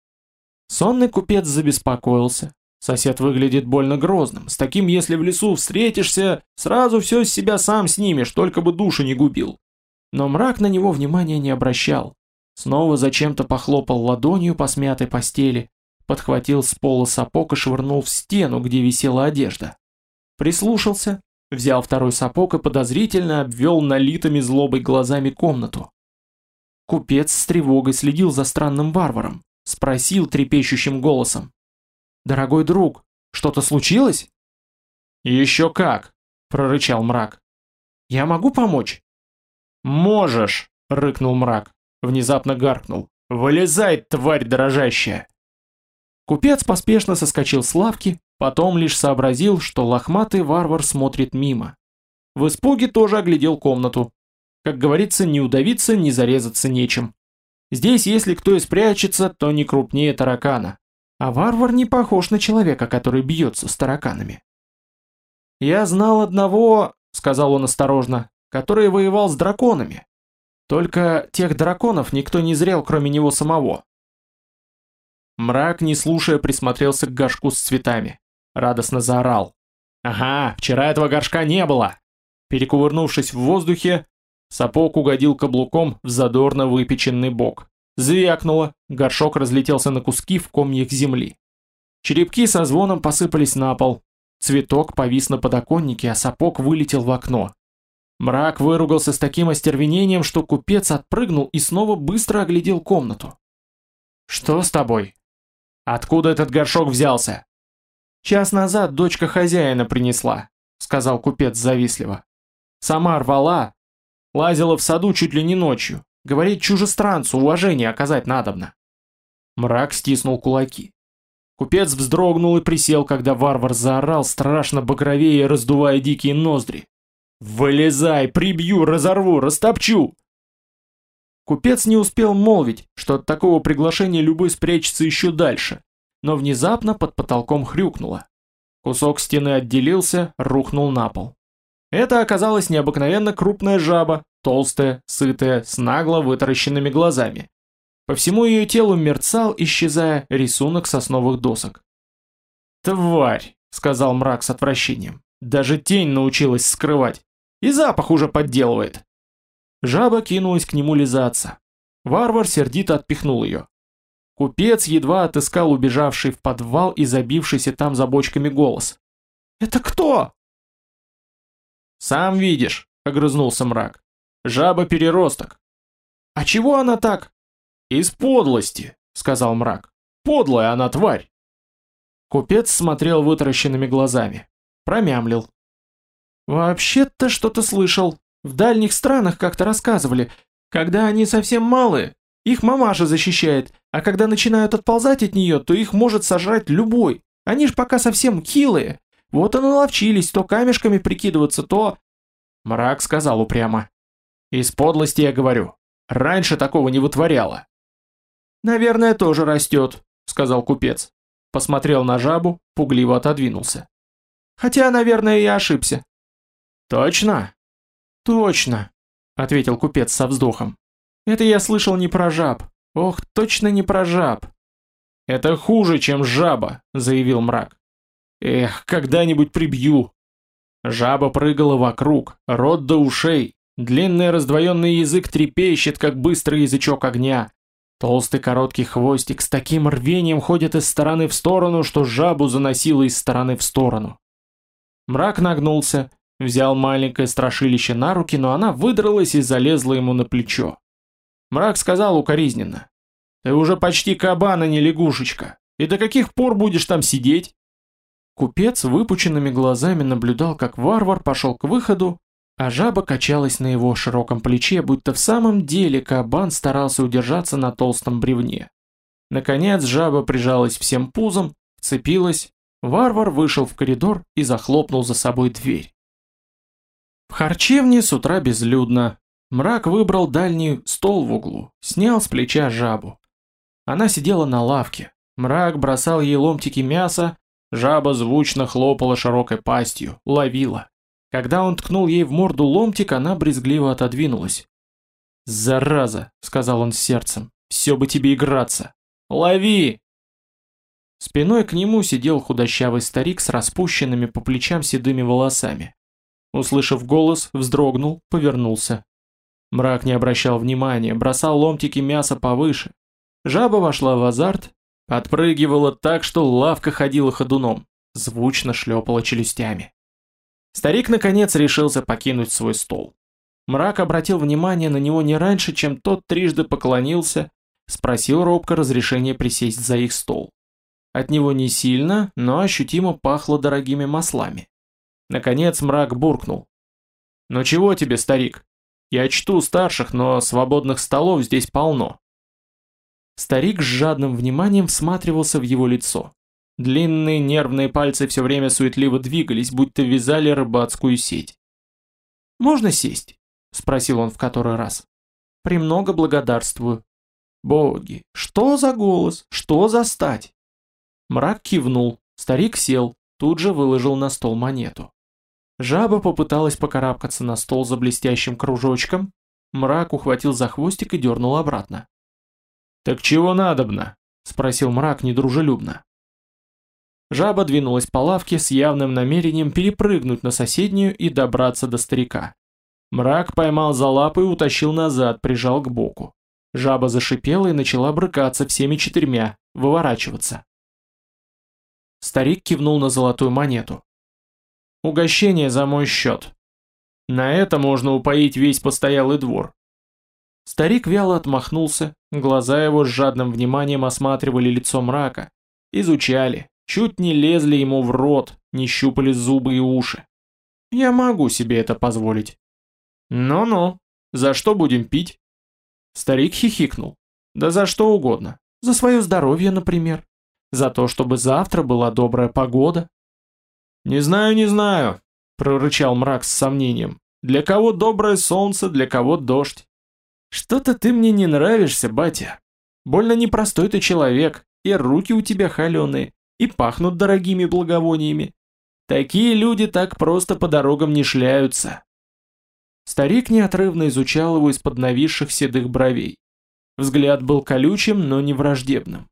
Сонный купец забеспокоился, Сосед выглядит больно грозным. С таким, если в лесу встретишься, сразу все с себя сам снимешь, только бы душу не губил. Но мрак на него внимания не обращал. Снова зачем-то похлопал ладонью по смятой постели, подхватил с пола сапог и швырнул в стену, где висела одежда. Прислушался, взял второй сапог и подозрительно обвел налитыми злобой глазами комнату. Купец с тревогой следил за странным варваром, спросил трепещущим голосом. Дорогой друг, что-то случилось? Еще как, прорычал мрак. Я могу помочь? Можешь, рыкнул мрак, внезапно гаркнул. Вылезай, тварь дрожащая. Купец поспешно соскочил с лавки, потом лишь сообразил, что лохматый варвар смотрит мимо. В испуге тоже оглядел комнату. Как говорится, не удавиться, не зарезаться нечем. Здесь, если кто и спрячется, то не крупнее таракана. А варвар не похож на человека, который бьется с тараканами. «Я знал одного, — сказал он осторожно, — который воевал с драконами. Только тех драконов никто не зрел, кроме него самого». Мрак, не слушая, присмотрелся к горшку с цветами. Радостно заорал. «Ага, вчера этого горшка не было!» Перекувырнувшись в воздухе, сапог угодил каблуком в задорно выпеченный бок. Звякнуло, горшок разлетелся на куски в комьях земли. Черепки со звоном посыпались на пол. Цветок повис на подоконнике, а сапог вылетел в окно. Мрак выругался с таким остервенением, что купец отпрыгнул и снова быстро оглядел комнату. «Что с тобой? Откуда этот горшок взялся?» «Час назад дочка хозяина принесла», — сказал купец завистливо. «Сама рвала, лазила в саду чуть ли не ночью. Говорит чужестранцу уважение оказать надобно. Мрак стиснул кулаки. Купец вздрогнул и присел, когда варвар заорал, страшно багровее, раздувая дикие ноздри. «Вылезай, прибью, разорву, растопчу!» Купец не успел молвить, что от такого приглашения любой спрячется еще дальше, но внезапно под потолком хрюкнуло. Кусок стены отделился, рухнул на пол. Это оказалась необыкновенно крупная жаба, толстая, сытая, с нагло вытаращенными глазами. По всему ее телу мерцал, исчезая, рисунок сосновых досок. «Тварь!» — сказал мрак с отвращением. «Даже тень научилась скрывать. И запах уже подделывает!» Жаба кинулась к нему лизаться. Варвар сердито отпихнул ее. Купец едва отыскал убежавший в подвал и забившийся там за бочками голос. «Это кто?» «Сам видишь», — огрызнулся мрак. «Жаба-переросток». «А чего она так?» «Из подлости», — сказал мрак. «Подлая она тварь». Купец смотрел вытаращенными глазами. Промямлил. «Вообще-то что-то слышал. В дальних странах как-то рассказывали. Когда они совсем малые, их мамаша защищает, а когда начинают отползать от нее, то их может сожрать любой. Они ж пока совсем килые. Вот и наловчились то камешками прикидываться, то... Мрак сказал упрямо. Из подлости я говорю. Раньше такого не вытворяла. Наверное, тоже растет, сказал купец. Посмотрел на жабу, пугливо отодвинулся. Хотя, наверное, я ошибся. Точно? Точно, ответил купец со вздохом. Это я слышал не про жаб. Ох, точно не про жаб. Это хуже, чем жаба, заявил мрак. Эх, когда-нибудь прибью. Жаба прыгала вокруг, рот до ушей, длинный раздвоенный язык трепещет, как быстрый язычок огня. Толстый короткий хвостик с таким рвением ходит из стороны в сторону, что жабу заносило из стороны в сторону. Мрак нагнулся, взял маленькое страшилище на руки, но она выдралась и залезла ему на плечо. Мрак сказал укоризненно. «Ты уже почти кабан, а не лягушечка. И до каких пор будешь там сидеть?» Купец выпученными глазами наблюдал, как варвар пошел к выходу, а жаба качалась на его широком плече, будто в самом деле кабан старался удержаться на толстом бревне. Наконец жаба прижалась всем пузом, вцепилась, варвар вышел в коридор и захлопнул за собой дверь. В харчевне с утра безлюдно, Мрак выбрал дальний стол в углу, снял с плеча жабу. Она сидела на лавке. Мрак бросал ей ломтики мяса, жаба звучно хлопала широкой пастью, ловила. Когда он ткнул ей в морду ломтик, она брезгливо отодвинулась. «Зараза!» — сказал он с сердцем. «Все бы тебе играться! Лови!» Спиной к нему сидел худощавый старик с распущенными по плечам седыми волосами. Услышав голос, вздрогнул, повернулся. Мрак не обращал внимания, бросал ломтики мяса повыше. Жаба вошла в азарт, подпрыгивала так, что лавка ходила ходуном, звучно шлепала челюстями. Старик наконец решился покинуть свой стол. Мрак обратил внимание на него не раньше, чем тот трижды поклонился, спросил робко разрешения присесть за их стол. От него не сильно, но ощутимо пахло дорогими маслами. Наконец мрак буркнул. «Ну чего тебе, старик? Я чту старших, но свободных столов здесь полно. Старик с жадным вниманием всматривался в его лицо. Длинные нервные пальцы все время суетливо двигались, будто вязали рыбацкую сеть. «Можно сесть?» — спросил он в который раз. «Премного благодарствую». «Боги, что за голос? Что за стать?» Мрак кивнул, старик сел, тут же выложил на стол монету. Жаба попыталась покарабкаться на стол за блестящим кружочком, мрак ухватил за хвостик и дернул обратно. «Так чего надобно?» — спросил мрак недружелюбно. Жаба двинулась по лавке с явным намерением перепрыгнуть на соседнюю и добраться до старика. Мрак поймал за лапы и утащил назад, прижал к боку. Жаба зашипела и начала брыкаться всеми четырьмя, выворачиваться. Старик кивнул на золотую монету. Угощение за мой счет. На это можно упоить весь постоялый двор. Старик вяло отмахнулся, глаза его с жадным вниманием осматривали лицо мрака, изучали, чуть не лезли ему в рот, не щупали зубы и уши. Я могу себе это позволить. Ну-ну, за что будем пить? Старик хихикнул. Да за что угодно. За свое здоровье, например. За то, чтобы завтра была добрая погода, «Не знаю, не знаю», — прорычал мрак с сомнением. «Для кого доброе солнце, для кого дождь?» «Что-то ты мне не нравишься, батя. Больно непростой ты человек, и руки у тебя холеные, и пахнут дорогими благовониями. Такие люди так просто по дорогам не шляются». Старик неотрывно изучал его из-под нависших седых бровей. Взгляд был колючим, но не враждебным.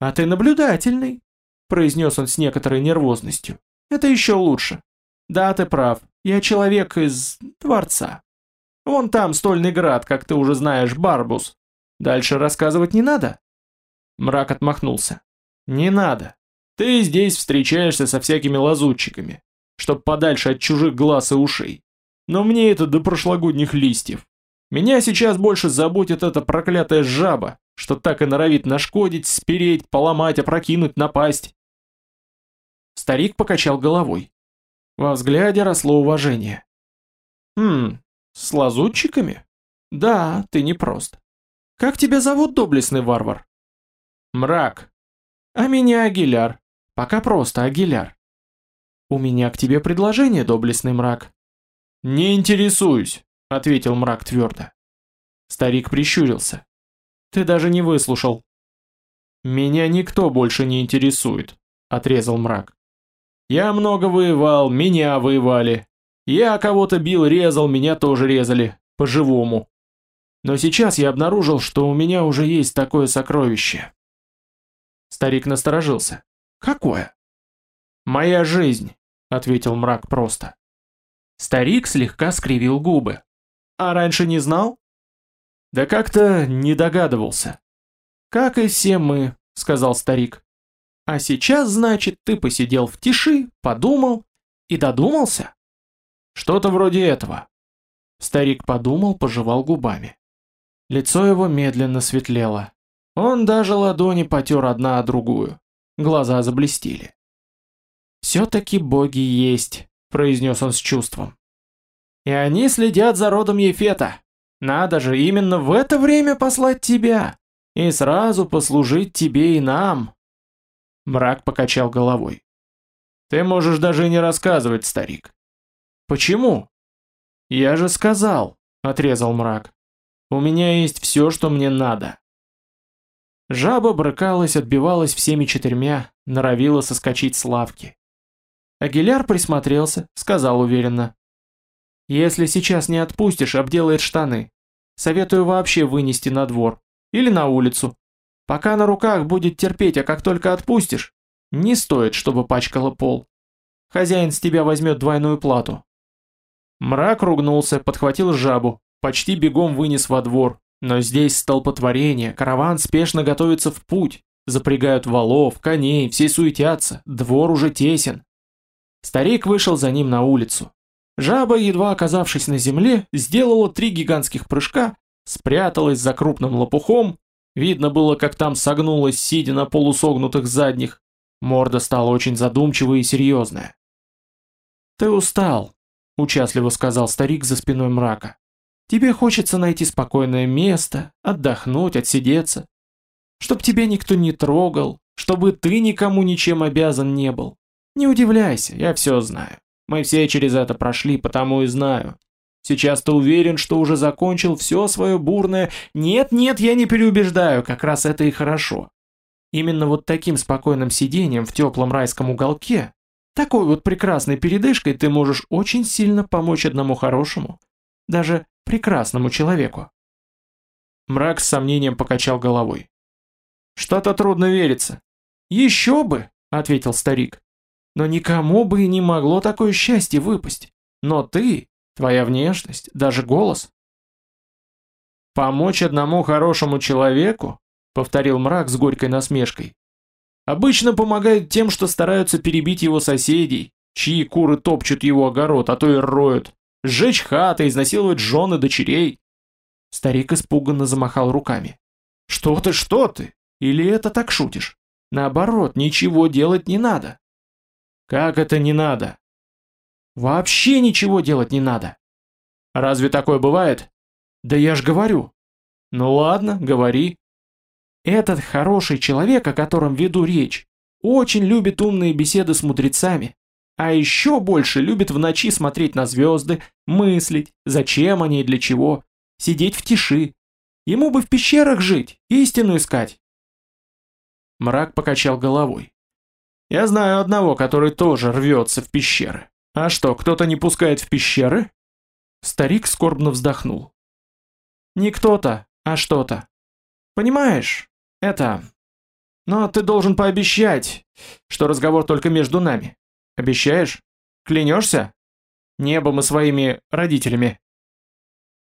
«А ты наблюдательный», — произнес он с некоторой нервозностью. «Это еще лучше. Да, ты прав. Я человек из... дворца. Вон там стольный град, как ты уже знаешь, Барбус. Дальше рассказывать не надо?» Мрак отмахнулся. «Не надо. Ты здесь встречаешься со всякими лазутчиками, чтоб подальше от чужих глаз и ушей. Но мне это до прошлогодних листьев. Меня сейчас больше заботит эта проклятая жаба, что так и норовит нашкодить, спереть, поломать, опрокинуть, напасть. Старик покачал головой. Во взгляде росло уважение. «Хм, с лазутчиками? Да, ты не прост. Как тебя зовут, доблестный варвар?» «Мрак. А меня Агиляр. Пока просто Агиляр. У меня к тебе предложение, доблестный мрак». «Не интересуюсь», — ответил мрак твердо. Старик прищурился. «Ты даже не выслушал». «Меня никто больше не интересует», — отрезал мрак. Я много воевал, меня воевали. Я кого-то бил, резал, меня тоже резали. По-живому. Но сейчас я обнаружил, что у меня уже есть такое сокровище. Старик насторожился. Какое? Моя жизнь, ответил мрак просто. Старик слегка скривил губы. А раньше не знал? Да как-то не догадывался. Как и все мы, сказал старик. А сейчас, значит, ты посидел в тиши, подумал и додумался? Что-то вроде этого. Старик подумал, пожевал губами. Лицо его медленно светлело. Он даже ладони потер одна о другую. Глаза заблестели. «Все-таки боги есть», — произнес он с чувством. «И они следят за родом Ефета. Надо же именно в это время послать тебя и сразу послужить тебе и нам, Мрак покачал головой. Ты можешь даже не рассказывать, старик. Почему? Я же сказал, отрезал мрак. У меня есть все, что мне надо. Жаба брыкалась, отбивалась всеми четырьмя, норовила соскочить с лавки. Агиляр присмотрелся, сказал уверенно. «Если сейчас не отпустишь, обделает штаны. Советую вообще вынести на двор. Или на улицу. Пока на руках будет терпеть, а как только отпустишь, не стоит, чтобы пачкало пол. Хозяин с тебя возьмет двойную плату. Мрак ругнулся, подхватил жабу, почти бегом вынес во двор. Но здесь столпотворение, караван спешно готовится в путь. Запрягают валов, коней, все суетятся, двор уже тесен. Старик вышел за ним на улицу. Жаба, едва оказавшись на земле, сделала три гигантских прыжка, спряталась за крупным лопухом Видно было, как там согнулась, сидя на полусогнутых задних. Морда стала очень задумчивая и серьезная. «Ты устал», — участливо сказал старик за спиной мрака. «Тебе хочется найти спокойное место, отдохнуть, отсидеться. Чтоб тебя никто не трогал, чтобы ты никому ничем обязан не был. Не удивляйся, я все знаю. Мы все через это прошли, потому и знаю. Сейчас ты уверен, что уже закончил все свое бурное «нет-нет, я не переубеждаю, как раз это и хорошо». Именно вот таким спокойным сидением в теплом райском уголке, такой вот прекрасной передышкой ты можешь очень сильно помочь одному хорошему, даже прекрасному человеку. Мрак с сомнением покачал головой. «Что-то трудно верится». «Еще бы», — ответил старик. «Но никому бы и не могло такое счастье выпасть. Но ты, Твоя внешность, даже голос. Помочь одному хорошему человеку, повторил мрак с горькой насмешкой. Обычно помогают тем, что стараются перебить его соседей, чьи куры топчут его огород, а то и роют, сжечь хаты, изнасиловать жены дочерей. Старик испуганно замахал руками. Что ты, что ты? Или это так шутишь? Наоборот, ничего делать не надо. Как это не надо? Вообще ничего делать не надо. Разве такое бывает? Да я ж говорю. Ну ладно, говори. Этот хороший человек, о котором веду речь, очень любит умные беседы с мудрецами. А еще больше любит в ночи смотреть на звезды, мыслить, зачем они и для чего, сидеть в тиши. Ему бы в пещерах жить, истину искать. Мрак покачал головой. Я знаю одного, который тоже рвется в пещеры. «А что, кто-то не пускает в пещеры?» Старик скорбно вздохнул. «Не кто-то, а что-то. Понимаешь, это... Но ты должен пообещать, что разговор только между нами. Обещаешь? Клянешься? Небом и своими родителями.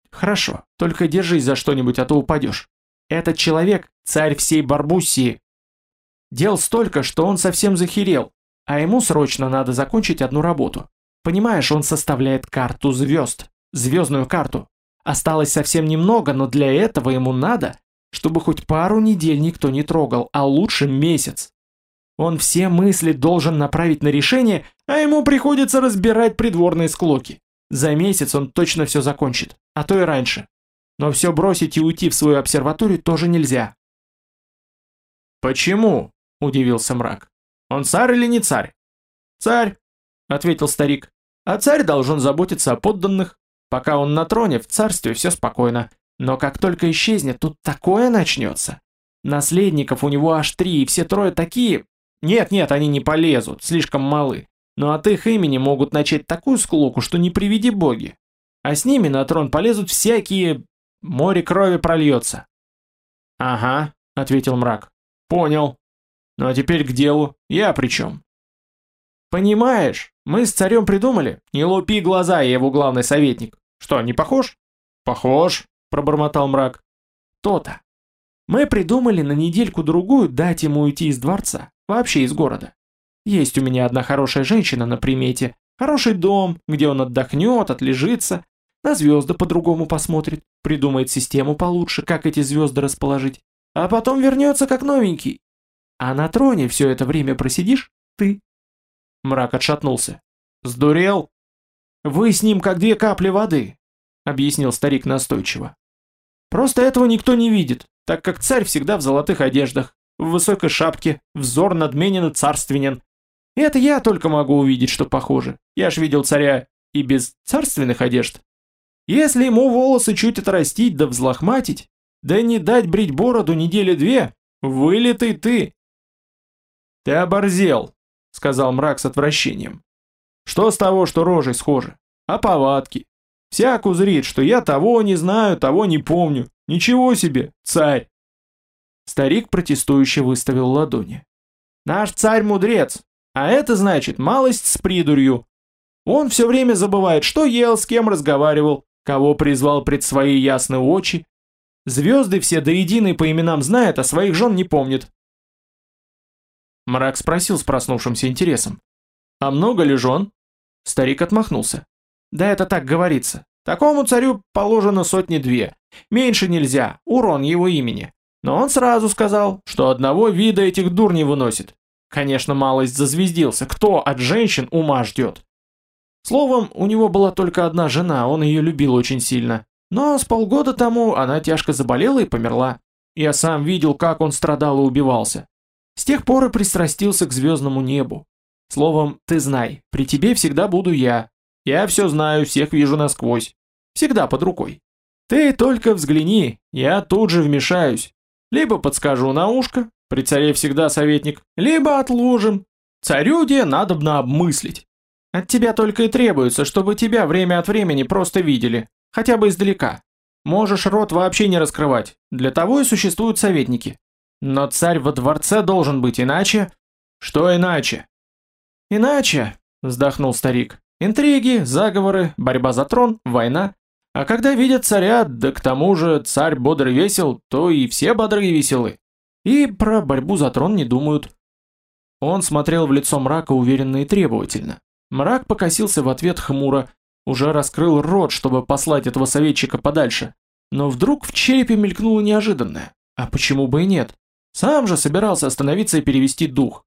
Хорошо, только держись за что-нибудь, а то упадешь. Этот человек – царь всей Барбуссии. Дел столько, что он совсем захерел, а ему срочно надо закончить одну работу. Понимаешь, он составляет карту звезд, звездную карту. Осталось совсем немного, но для этого ему надо, чтобы хоть пару недель никто не трогал, а лучше месяц. Он все мысли должен направить на решение, а ему приходится разбирать придворные склоки. За месяц он точно все закончит, а то и раньше. Но все бросить и уйти в свою обсерваторию тоже нельзя. «Почему?» – удивился мрак. «Он царь или не царь?» «Царь», – ответил старик. «А царь должен заботиться о подданных. Пока он на троне, в царстве все спокойно. Но как только исчезнет, тут такое начнется. Наследников у него аж три, и все трое такие... Нет-нет, они не полезут, слишком малы. Но от их имени могут начать такую склоку, что не приведи боги. А с ними на трон полезут всякие... Море крови прольется. «Ага», — ответил мрак. «Понял. Ну а теперь к делу. Я при чем?» «Понимаешь, мы с царем придумали. Не лупи глаза, я его главный советник. Что, не похож?» «Похож», — пробормотал мрак. «То-то. Мы придумали на недельку-другую дать ему уйти из дворца, вообще из города. Есть у меня одна хорошая женщина на примете, хороший дом, где он отдохнет, отлежится, на звезды по-другому посмотрит, придумает систему получше, как эти звезды расположить, а потом вернется как новенький. А на троне все это время просидишь ты. Мрак отшатнулся. Сдурел? Вы с ним как две капли воды, объяснил старик настойчиво. Просто этого никто не видит, так как царь всегда в золотых одеждах, в высокой шапке, взор надменен и царственен. И это я только могу увидеть, что похоже. Я ж видел царя и без царственных одежд. Если ему волосы чуть отрастить да взлохматить, да не дать брить бороду недели две, вылитый ты. Ты оборзел, сказал мрак с отвращением. Что с того, что рожей схожи? А повадки? Всяк узрит, что я того не знаю, того не помню. Ничего себе, царь. Старик протестующе выставил ладони. Наш царь мудрец, а это значит малость с придурью. Он все время забывает, что ел, с кем разговаривал, кого призвал пред свои ясные очи. Звезды все до единой по именам знает, а своих жен не помнит. Мрак спросил с проснувшимся интересом. «А много ли жен?» Старик отмахнулся. «Да это так говорится. Такому царю положено сотни-две. Меньше нельзя, урон его имени. Но он сразу сказал, что одного вида этих дур не выносит. Конечно, малость зазвездился. Кто от женщин ума ждет? Словом, у него была только одна жена, он ее любил очень сильно. Но с полгода тому она тяжко заболела и померла. Я сам видел, как он страдал и убивался. С тех пор и пристрастился к звездному небу. Словом, ты знай, при тебе всегда буду я. Я все знаю, всех вижу насквозь. Всегда под рукой. Ты только взгляни, я тут же вмешаюсь. Либо подскажу на ушко, при царе всегда советник, либо отложим. Царю где надобно обмыслить. От тебя только и требуется, чтобы тебя время от времени просто видели, хотя бы издалека. Можешь рот вообще не раскрывать, для того и существуют советники. Но царь во дворце должен быть иначе. Что иначе? Иначе, вздохнул старик. Интриги, заговоры, борьба за трон, война. А когда видят царя, да к тому же царь бодрый весел, то и все бодрые и веселы. И про борьбу за трон не думают. Он смотрел в лицо мрака уверенно и требовательно. Мрак покосился в ответ хмуро, уже раскрыл рот, чтобы послать этого советчика подальше. Но вдруг в черепе мелькнуло неожиданное. А почему бы и нет? Сам же собирался остановиться и перевести дух.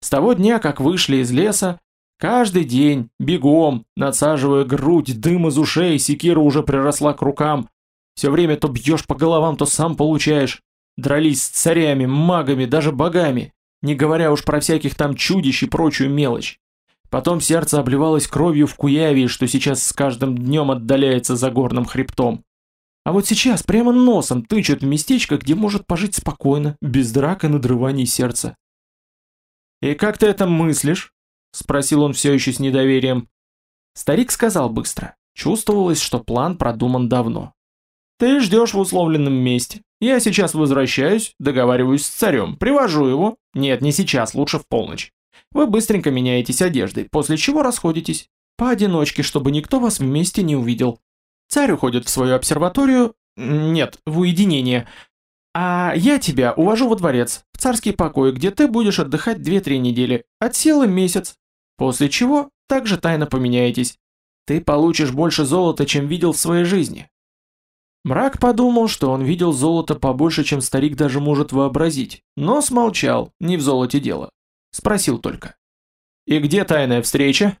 С того дня, как вышли из леса, Каждый день, бегом, надсаживая грудь, дым из ушей, секира уже приросла к рукам. Все время то бьешь по головам, то сам получаешь. Дрались с царями, магами, даже богами, не говоря уж про всяких там чудищ и прочую мелочь. Потом сердце обливалось кровью в Куявии, что сейчас с каждым днем отдаляется за горным хребтом. А вот сейчас прямо носом тычут в местечко, где может пожить спокойно, без драк и надрываний сердца. «И как ты это мыслишь?» Спросил он все еще с недоверием. Старик сказал быстро. Чувствовалось, что план продуман давно. Ты ждешь в условленном месте. Я сейчас возвращаюсь, договариваюсь с царем, привожу его. Нет, не сейчас, лучше в полночь. Вы быстренько меняетесь одеждой, после чего расходитесь. Поодиночке, чтобы никто вас вместе не увидел. Царь уходит в свою обсерваторию... Нет, в уединение. А я тебя увожу во дворец, в царский покой, где ты будешь отдыхать 2-3 недели, от силы месяц. После чего также тайно поменяетесь. Ты получишь больше золота, чем видел в своей жизни. Мрак подумал, что он видел золото побольше, чем старик даже может вообразить, но смолчал, не в золоте дело. Спросил только. «И где тайная встреча?»